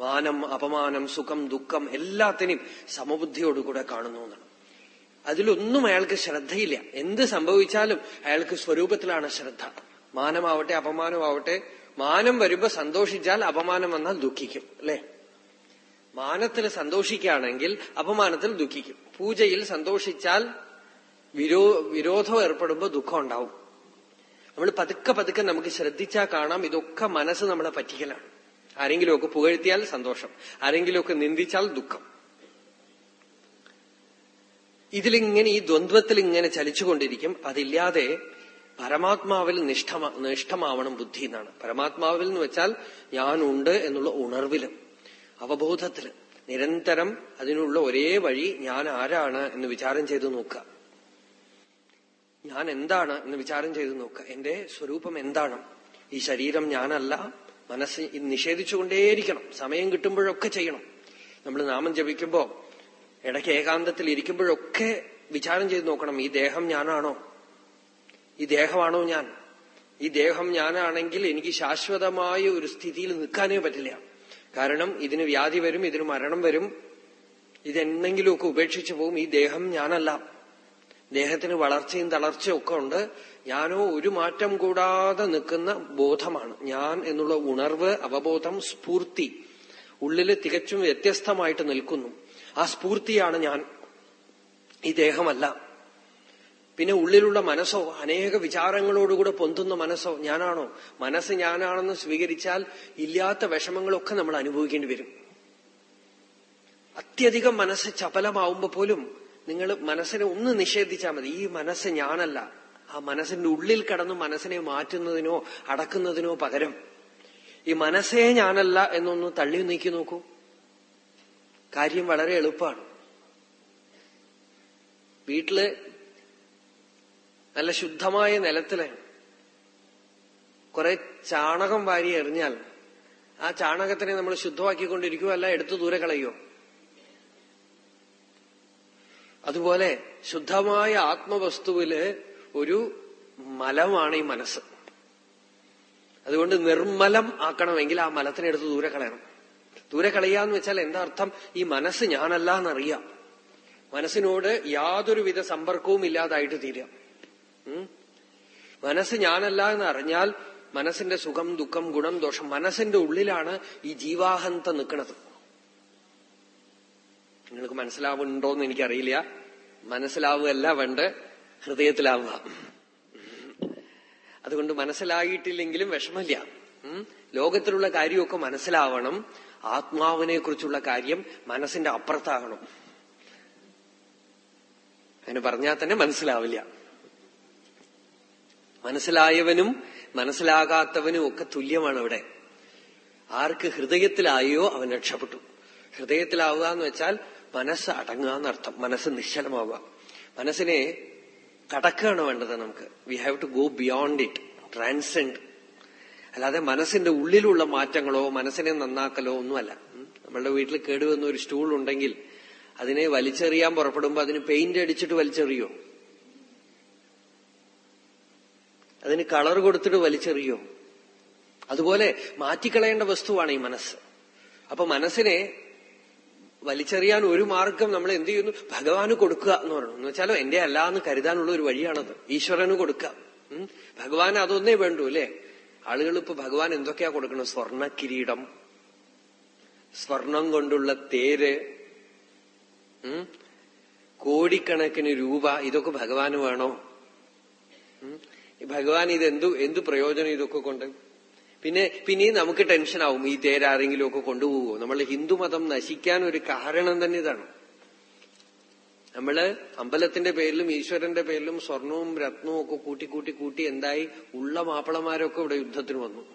മാനം അപമാനം സുഖം ദുഃഖം എല്ലാത്തിനെയും സമബുദ്ധിയോടുകൂടെ കാണുന്നു എന്നാണ്. അതിലൊന്നും അയാൾക്ക് ശ്രദ്ധയില്ല. എന്ത് സംഭവിച്ചാലും അയാൾക്ക് സ്വരൂപത്തിലാണ് ശ്രദ്ധ. മാനമാവട്ടെ അപമാനമാവട്ടെ മാനം വരുമ്പോ സന്തോഷിച്ചാൽ അപമാനം വന്നാൽ ദുഃഖിക്കും അല്ലെ? മാനത്തിൽ സന്തോഷിക്കുകയാണെങ്കിൽ അപമാനത്തിൽ ദുഃഖിക്കും. പൂജയിൽ സന്തോഷിച്ചാൽ വിരോ വിരോധം ഏർപ്പെടുമ്പോൾ ദുഃഖം ഉണ്ടാവും. നമ്മൾ പതുക്കെ പതുക്കെ നമുക്ക് ശ്രദ്ധിച്ചാൽ കാണാം ഇതൊക്കെ മനസ്സ് നമ്മളെ പറ്റിക്കലാണ്. ആരെങ്കിലുമൊക്കെ പുകഴ്ത്തിയാൽ സന്തോഷം. ആരെങ്കിലുമൊക്കെ നിന്ദിച്ചാൽ ദുഃഖം. ഇതിലിങ്ങനെ ഈ ദ്വന്ദ്വത്തിൽ ഇങ്ങനെ ചലിച്ചുകൊണ്ടിരിക്കും. അതില്ലാതെ പരമാത്മാവിൽ നിഷ്ഠമാ നിഷ്ഠമാവണം ബുദ്ധി എന്നാണ്. പരമാത്മാവിൽ എന്ന് വെച്ചാൽ ഞാനുണ്ട് എന്നുള്ള ഉണർവിൽ. അവബോധത്തിൽ നിരന്തരം അതിനുള്ള ഒരേ വഴി ഞാൻ ആരാണ് എന്ന് വിചാരം ചെയ്തു നോക്കുക. ഞാൻ എന്താണ് എന്ന് വിചാരം ചെയ്തു നോക്കുക. എന്റെ സ്വരൂപം എന്താണ്? ഈ ശരീരം ഞാനല്ല. മനസ്സ് നിഷേധിച്ചുകൊണ്ടേയിരിക്കണം. സമയം കിട്ടുമ്പോഴൊക്കെ ചെയ്യണം. നമ്മൾ നാമം ജപിക്കുമ്പോ ഇടയ്ക്ക് ഏകാന്തത്തിൽ ഇരിക്കുമ്പോഴൊക്കെ വിചാരം ചെയ്തു നോക്കണം. ഈ ദേഹം ഞാനാണോ? ഈ ദേഹമാണോ ഞാൻ? ഈ ദേഹം ഞാനാണെങ്കിൽ എനിക്ക് ശാശ്വതമായ ഒരു സ്ഥിതിയിൽ നിൽക്കാനേ പറ്റില്ല. കാരണം ഇതിന് വ്യാധി വരും ഇതിന് മരണം വരും. ഇതെന്തെങ്കിലുമൊക്കെ ഉപേക്ഷിച്ചു പോകും ഈ ദേഹം ഞാനല്ല. ദേഹത്തിന് വളർച്ചയും തളർച്ചയും ഒക്കെ ഉണ്ട്. ഞാനോ ഒരു മാറ്റം കൂടാതെ നിൽക്കുന്ന ബോധമാണ്. ഞാൻ എന്നുള്ള ഉണർവ് അവബോധം സ്ഫൂർത്തി ഉള്ളിൽ തികച്ചും വ്യത്യസ്തമായിട്ട് നിൽക്കുന്നു. ആ സ്ഫൂർത്തിയാണ് ഞാൻ. ഈ ദേഹമല്ല. പിന്നെ ഉള്ളിലുള്ള മനസ്സോ അനേക വിചാരങ്ങളോടുകൂടെ പൊന്തുന്ന മനസ്സോ ഞാനാണോ? മനസ്സ് ഞാനാണെന്ന് സ്വീകരിച്ചാൽ ഇല്ലാത്ത വിഷമങ്ങളൊക്കെ നമ്മൾ അനുഭവിക്കേണ്ടി വരും. അത്യധികം മനസ്സ് ചപലമാവുമ്പോ പോലും നിങ്ങൾ മനസ്സിനെ ഒന്ന് നിഷേധിച്ചാൽ മതി. ഈ മനസ്സ് ഞാനല്ല. ആ മനസ്സിന്റെ ഉള്ളിൽ കടന്ന് മനസ്സിനെ മാറ്റുന്നതിനോ അടക്കുന്നതിനോ പകരം ഈ മനസ്സേ ഞാനല്ല എന്നൊന്ന് തള്ളി നീക്കി നോക്കൂ. കാര്യം വളരെ എളുപ്പമാണ്. വീട്ടിൽ നല്ല ശുദ്ധമായ നിലത്തിൽ കുറെ ചാണകം വാരി എറിഞ്ഞാൽ ആ ചാണകത്തിനെ നമ്മൾ ശുദ്ധമാക്കിക്കൊണ്ടിരിക്കുകയോ അല്ല എടുത്തു ദൂരെ കളയോ അതുപോലെ ശുദ്ധമായ ആത്മവസ്തുവിൽ ഒരു മലമാണ് ഈ മനസ്സ്. അതുകൊണ്ട് നിർമ്മലം ആക്കണമെങ്കിൽ ആ മലത്തിനെ എടുത്ത് ദൂരെ കളയണം. ദൂരെ കളയാന്ന് വെച്ചാൽ എന്താ അർത്ഥം? ഈ മനസ്സ് ഞാനല്ല എന്നറിയാം മനസ്സിനോട് യാതൊരുവിധ സമ്പർക്കവും ഇല്ലാതായിട്ട് തീരാം? മനസ്സ് ഞാനല്ല എന്ന് അറിഞ്ഞാൽ മനസ്സിന്റെ സുഖം ദുഃഖം ഗുണം ദോഷം മനസ്സിന്റെ ഉള്ളിലാണ് ഈ ജീവാഹന്ത നിൽക്കുന്നത് നിങ്ങൾക്ക് മനസ്സിലാവുന്നുണ്ടോന്ന് എനിക്കറിയില്ല. മനസ്സിലാവുകയല്ല വേണ്ട ഹൃദയത്തിലാവുക. അതുകൊണ്ട് മനസ്സിലായിട്ടില്ലെങ്കിലും വിഷമല്ല ലോകത്തിലുള്ള കാര്യമൊക്കെ മനസ്സിലാവണം. ആത്മാവിനെ കുറിച്ചുള്ള കാര്യം മനസ്സിന്റെ അപ്പുറത്താകണം. അതിന് പറഞ്ഞാൽ തന്നെ മനസ്സിലാവില്ല. മനസ്സിലായവനും മനസ്സിലാകാത്തവനും ഒക്കെ തുല്യമാണ് അവിടെ. ആർക്ക് ഹൃദയത്തിലായോ അവൻ രക്ഷപ്പെട്ടു. ഹൃദയത്തിലാവുക എന്ന് വെച്ചാൽ മനസ്സ് അടങ്ങുക എന്നർത്ഥം. മനസ്സ് നിശ്ചലമാവുക. മനസ്സിനെ കടക്കുകയാണ് വേണ്ടത് നമുക്ക്. We have to go beyond it transcend അല്ലാതെ മനസ്സിന്റെ ഉള്ളിലുള്ള മാറ്റങ്ങളോ മനസ്സിനെ നന്നാക്കലോ ഒന്നുമല്ല. നമ്മളുടെ വീട്ടിൽ കേടുവന്ന ഒരു സ്റ്റൂൾ ഉണ്ടെങ്കിൽ അതിനെ വലിച്ചെറിയാൻ പുറപ്പെടുമ്പോൾ അതിന് പെയിന്റ് അടിച്ചിട്ട് വലിച്ചെറിയോ? അതിന് കളർ കൊടുത്തിട്ട് വലിച്ചെറിയോ. അതുപോലെ മാറ്റിക്കളയേണ്ട വസ്തുവാണ് ഈ മനസ്സ്. അപ്പൊ മനസ്സിനെ വലിച്ചെറിയാൻ ഒരു മാർഗം നമ്മൾ എന്ത് ചെയ്യുന്നു? ഭഗവാന് കൊടുക്കുക എന്ന് പറയുന്നു എന്ന് വെച്ചാലോ എന്റെ അല്ല എന്ന് കരുതാനുള്ള ഒരു വഴിയാണത്. ഈശ്വരന് കൊടുക്കുക. ഭഗവാൻ അതൊന്നേ വേണ്ടു അല്ലേ? ആളുകൾ ഇപ്പൊ ഭഗവാൻ എന്തൊക്കെയാ കൊടുക്കണം സ്വർണ കിരീടം സ്വർണം കൊണ്ടുള്ള തേര്. കോടിക്കണക്കിന് രൂപ. ഇതൊക്കെ ഭഗവാന് വേണോ? ഭഗവാൻ ഇത് എന്തു എന്ത് പ്രയോജനം ഇതൊക്കെ കൊണ്ട്? പിന്നെ പിന്നെയും നമുക്ക് ടെൻഷനാവും ഈ തേരാരെങ്കിലും ഒക്കെ കൊണ്ടുപോകുമോ നമ്മൾ ഹിന്ദുമതം നശിക്കാൻ ഒരു കാരണം തന്നെ ഇതാണ്. നമ്മൾ അമ്പലത്തിന്റെ പേരിലും ഈശ്വരന്റെ പേരിലും സ്വർണവും രത്നവും ഒക്കെ കൂട്ടി കൂട്ടി കൂട്ടി എന്തായി? ഉള്ള മാപ്പിളമാരൊക്കെ ഇവിടെ യുദ്ധത്തിന് വന്നു.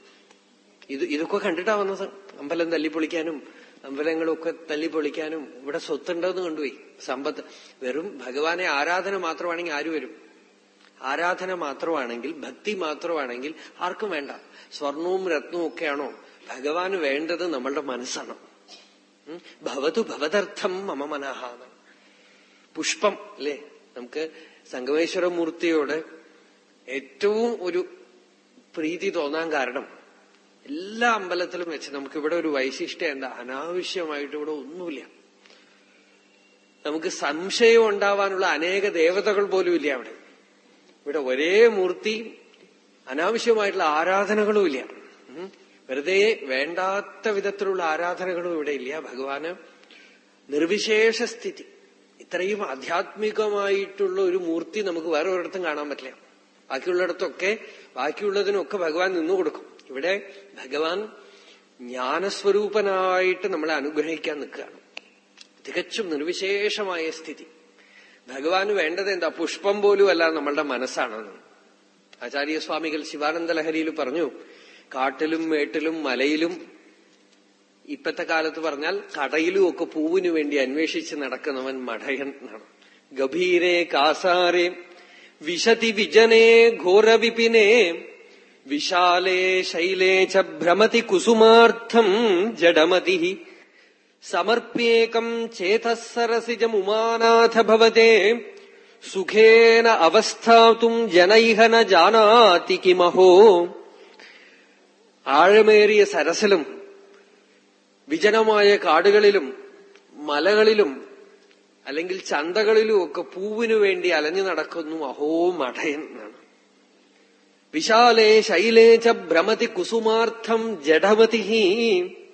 ഇത് ഇതൊക്കെ കണ്ടിട്ടാ വന്നത് അമ്പലം തല്ലിപ്പൊളിക്കാനും അമ്പലങ്ങളൊക്കെ തല്ലിപ്പൊളിക്കാനും ഇവിടെ സ്വത്തുണ്ടെന്ന് കണ്ടുപോയി. സമ്പത്ത് വെറും ഭഗവാനെ ആരാധന മാത്രമാണെങ്കിൽ ആര് വരും? ആരാധന മാത്രമാണെങ്കിൽ ഭക്തി മാത്രമാണെങ്കിൽ ആർക്കും വേണ്ട. സ്വർണവും രത്നവും ഒക്കെയാണോ? ഭഗവാന് വേണ്ടത് നമ്മളുടെ മനസ്സാണ്. ഭവതു ഭവതർത്ഥം മമ മനഹാന്ന് പുഷ്പം അല്ലേ? നമുക്ക് സംഗമേശ്വര മൂർത്തിയോട് ഏറ്റവും ഒരു പ്രീതി തോന്നാൻ കാരണം എല്ലാ അമ്പലത്തിലും വെച്ച് നമുക്ക് ഇവിടെ ഒരു വൈശിഷ്ട്യം എന്താ? അനാവശ്യമായിട്ട് ഇവിടെ ഒന്നുമില്ല. നമുക്ക് സംശയം ഉണ്ടാവാനുള്ള അനേക ദേവതകൾ പോലും ഇല്ല അവിടെ. ഇവിടെ ഒരേ മൂർത്തി അനാവശ്യമായിട്ടുള്ള ആരാധനകളും ഇല്ല. വെറുതെ വേണ്ടാത്ത വിധത്തിലുള്ള ആരാധനകളും ഇവിടെ ഇല്ല. ഭഗവാന് നിർവിശേഷ സ്ഥിതി. ഇത്രയും ആധ്യാത്മികമായിട്ടുള്ള ഒരു മൂർത്തി നമുക്ക് വേറെ ഒരിടത്തും കാണാൻ പറ്റില്ല. ബാക്കിയുള്ളിടത്തൊക്കെ ബാക്കിയുള്ളതിനൊക്കെ ഭഗവാൻ നിന്നു കൊടുക്കും. ഇവിടെ ഭഗവാൻ ജ്ഞാനസ്വരൂപനായിട്ട് നമ്മളെ അനുഗ്രഹിക്കാൻ നിൽക്കുകയാണ്. തികച്ചും നിർവിശേഷമായ സ്ഥിതി. ഭഗവാന് വേണ്ടത് എന്താ? പുഷ്പം പോലും അല്ല നമ്മളുടെ മനസ്സാണെന്ന് ആചാര്യസ്വാമികൾ ശിവാനന്ദ ലഹരിയിൽ പറഞ്ഞു കാട്ടിലും മേട്ടിലും മലയിലും ഇപ്പത്തെ കാലത്ത് പറഞ്ഞാൽ കടയിലും ഒക്കെ പൂവിനു വേണ്ടി അന്വേഷിച്ച് നടക്കുന്നവൻ മടയൻ എന്നാണ്. ഗഭീരേ കാസാരേ വിശതി വിജനേ ഘോരവിപിനേ വിശാലേ ശൈലേ ച ഭ്രമതി കുസുമാർത്ഥം ജഡമതി സമർപ്യേകം ചേതസരസിജമുമാനാഥ ഭവതേ. സുഖേന അവസ്ഥാതും ജനൈഹ ന ജാനാതി കിമഹോ. ആഴമേറിയ സരസിലും വിജനമായ കാടുകളിലും മലകളിലും അല്ലെങ്കിൽ ചന്തകളിലും ഒക്കെ പൂവിനു വേണ്ടി അലഞ്ഞു നടക്കുന്നു അഹോ മഠയൻ എന്നാണ്. വിശാലേ ശൈലേ ച ഭ്രമതി കുസുമാർത്ഥം ജഡമതി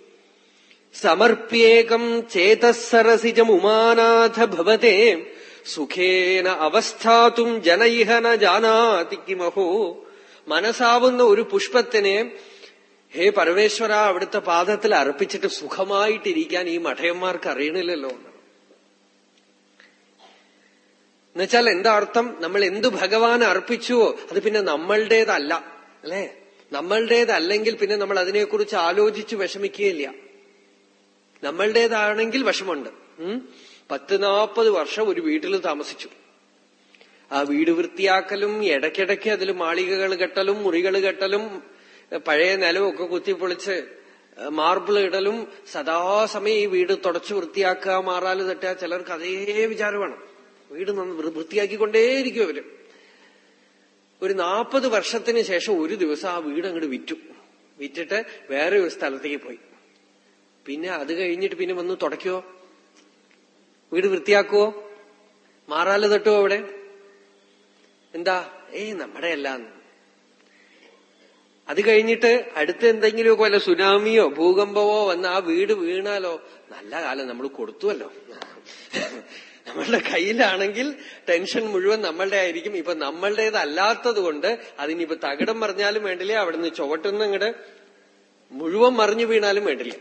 സമർപ്യേകം ചേതസരസിജമുമാനാഥ ഭവതേ സുഖേന അവസ്ഥാതും ജനൈഹ ന ജാനാതി കിമഹോ. മനസ്സാവുന്ന ഒരു പുഷ്പത്തിനെ ഹേ പരമേശ്വര അവിടുത്തെ പാദത്തിൽ അർപ്പിച്ചിട്ട് സുഖമായിട്ടിരിക്കാൻ ഈ മഠയന്മാർക്ക് അറിയണില്ലല്ലോ. എന്നുവെച്ചാൽ എന്താ അർത്ഥം? നമ്മൾ എന്തു ഭഗവാൻ അർപ്പിച്ചുവോ അത് പിന്നെ നമ്മളുടേതല്ല അല്ലേ? നമ്മളുടേതല്ലെങ്കിൽ പിന്നെ നമ്മൾ അതിനെക്കുറിച്ച് ആലോചിച്ച് വിഷമിക്കുകയില്ല. നമ്മളുടേതാണെങ്കിൽ വിഷമുണ്ട്. പത്ത് നാൽപ്പത് വർഷം ഒരു വീട്ടിൽ താമസിച്ചു. ആ വീട് വൃത്തിയാക്കലും ഇടയ്ക്കിടയ്ക്ക് അതിൽ മാളികകൾ കെട്ടലും മുറികൾ കെട്ടലും പഴയ നിലമൊക്കെ കുത്തിപ്പൊളിച്ച് മാർബിൾ ഇടലും സദാസമയം ഈ വീട് തുടച്ചു വൃത്തിയാക്കുക മാറാൽ തട്ടുക ചിലർക്ക് അതേ വിചാരമാണ്. വീട് വൃത്തിയാക്കിക്കൊണ്ടേയിരിക്കും അവർ. ഒരു നാൽപ്പത് വർഷത്തിന് ശേഷം ഒരു ദിവസം ആ വീട് അങ്ങോട്ട് വിറ്റു. വിറ്റിട്ട് വേറെ ഒരു സ്ഥലത്തേക്ക് പോയി. പിന്നെ അത് കഴിഞ്ഞിട്ട് പിന്നെ വന്ന് തുടയ്ക്കുവോ വീട് വൃത്തിയാക്കുവോ? മാറാൽ തട്ടുവോ അവിടെ? എന്താ? ഏ നമ്മുടെ അല്ലാന്ന് അത് കഴിഞ്ഞിട്ട് അടുത്ത് എന്തെങ്കിലുമൊക്കെ വല്ല സുനാമിയോ ഭൂകമ്പമോ വന്ന് ആ വീട് വീണാലോ? നല്ല കാലം നമ്മൾ കൊടുത്തുവല്ലോ. നമ്മളുടെ കയ്യിലാണെങ്കിൽ ടെൻഷൻ മുഴുവൻ നമ്മളുടെ ആയിരിക്കും. ഇപ്പൊ നമ്മളുടേതല്ലാത്തത് കൊണ്ട് അതിനിപ്പോ തകിടം മറിഞ്ഞാലും വേണ്ടില്ല അവിടുന്ന് ചുവട്ടുന്നങ്ങട് മുഴുവൻ മറിഞ്ഞു വീണാലും വേണ്ടില്ല.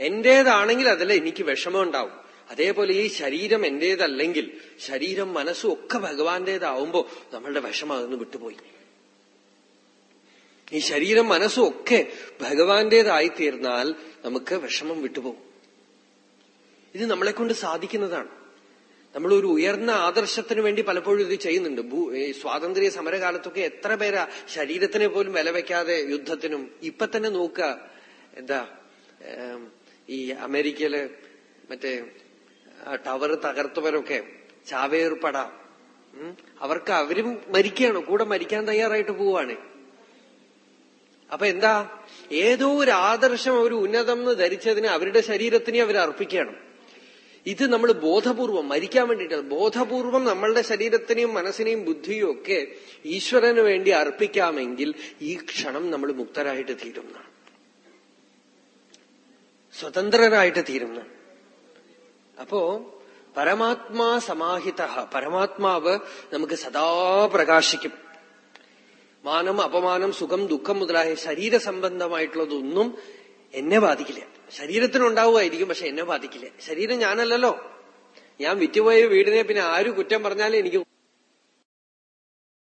എന്റേതാണെങ്കിൽ അതിൽ എനിക്ക് വിഷമം ഉണ്ടാവും. അതേപോലെ ഈ ശരീരം എന്റേതല്ലെങ്കിൽ ശരീരം മനസ്സും ഒക്കെ ഭഗവാന്റേതാവുമ്പോ നമ്മളുടെ വിഷമം അതൊന്ന് വിട്ടുപോയി. ഈ ശരീരം മനസ്സും ഒക്കെ ഭഗവാന്റേതായിത്തീർന്നാൽ നമുക്ക് വിഷമം വിട്ടുപോകും. ഇത് നമ്മളെ കൊണ്ട് സാധിക്കുന്നതാണ്. നമ്മൾ ഒരു ഉയർന്ന ആദർശത്തിന് വേണ്ടി പലപ്പോഴും ഇത് ചെയ്യുന്നുണ്ട്. സ്വാതന്ത്ര്യ സമരകാലത്തൊക്കെ എത്ര പേരാ ശരീരത്തിനെ പോലും വില വെക്കാതെ യുദ്ധത്തിനും ഇപ്പൊ തന്നെ നോക്കുക എന്താ ഈ അമേരിക്കയിൽ മറ്റേ ടവർ തകർത്തവരൊക്കെ ചാവേർപ്പട പട അവർക്ക് അവരും മരിക്കുകയാണ് കൂടെ മരിക്കാൻ തയ്യാറായിട്ട് പോവാണ് അപ്പൊ എന്താ? ഏതോ ഒരു ആദർശം അവർ ഉന്നതം എന്ന് ധരിച്ചതിന് അവരുടെ ശരീരത്തിനെ അവർ അർപ്പിക്കണം ഇത് നമ്മൾ ബോധപൂർവം മരിക്കാൻ വേണ്ടിയിട്ട് ബോധപൂർവം നമ്മളുടെ ശരീരത്തിനെയും മനസ്സിനെയും ബുദ്ധിയും ഒക്കെ ഈശ്വരന് വേണ്ടി അർപ്പിക്കാമെങ്കിൽ ഈ ക്ഷണം നമ്മൾ മുക്തരായിട്ട് തീരുന്നതാണ്. സ്വതന്ത്രരായിട്ട് തീരുന്നു. അപ്പോ പരമാത്മാ സമാഹിത പരമാത്മാവ് നമുക്ക് സദാ പ്രകാശിക്കും. മാനം അപമാനം സുഖം ദുഃഖം മുതലായ ശരീര സംബന്ധമായിട്ടുള്ളതൊന്നും എന്നെ ബാധിക്കില്ല. ശരീരത്തിനുണ്ടാവുമായിരിക്കും പക്ഷെ എന്നെ ബാധിക്കില്ല. ശരീരം ഞാനല്ലല്ലോ. ഞാൻ വിറ്റുപോയ വീടിനെ പിന്നെ ആര് കുറ്റം പറഞ്ഞാലും എനിക്ക്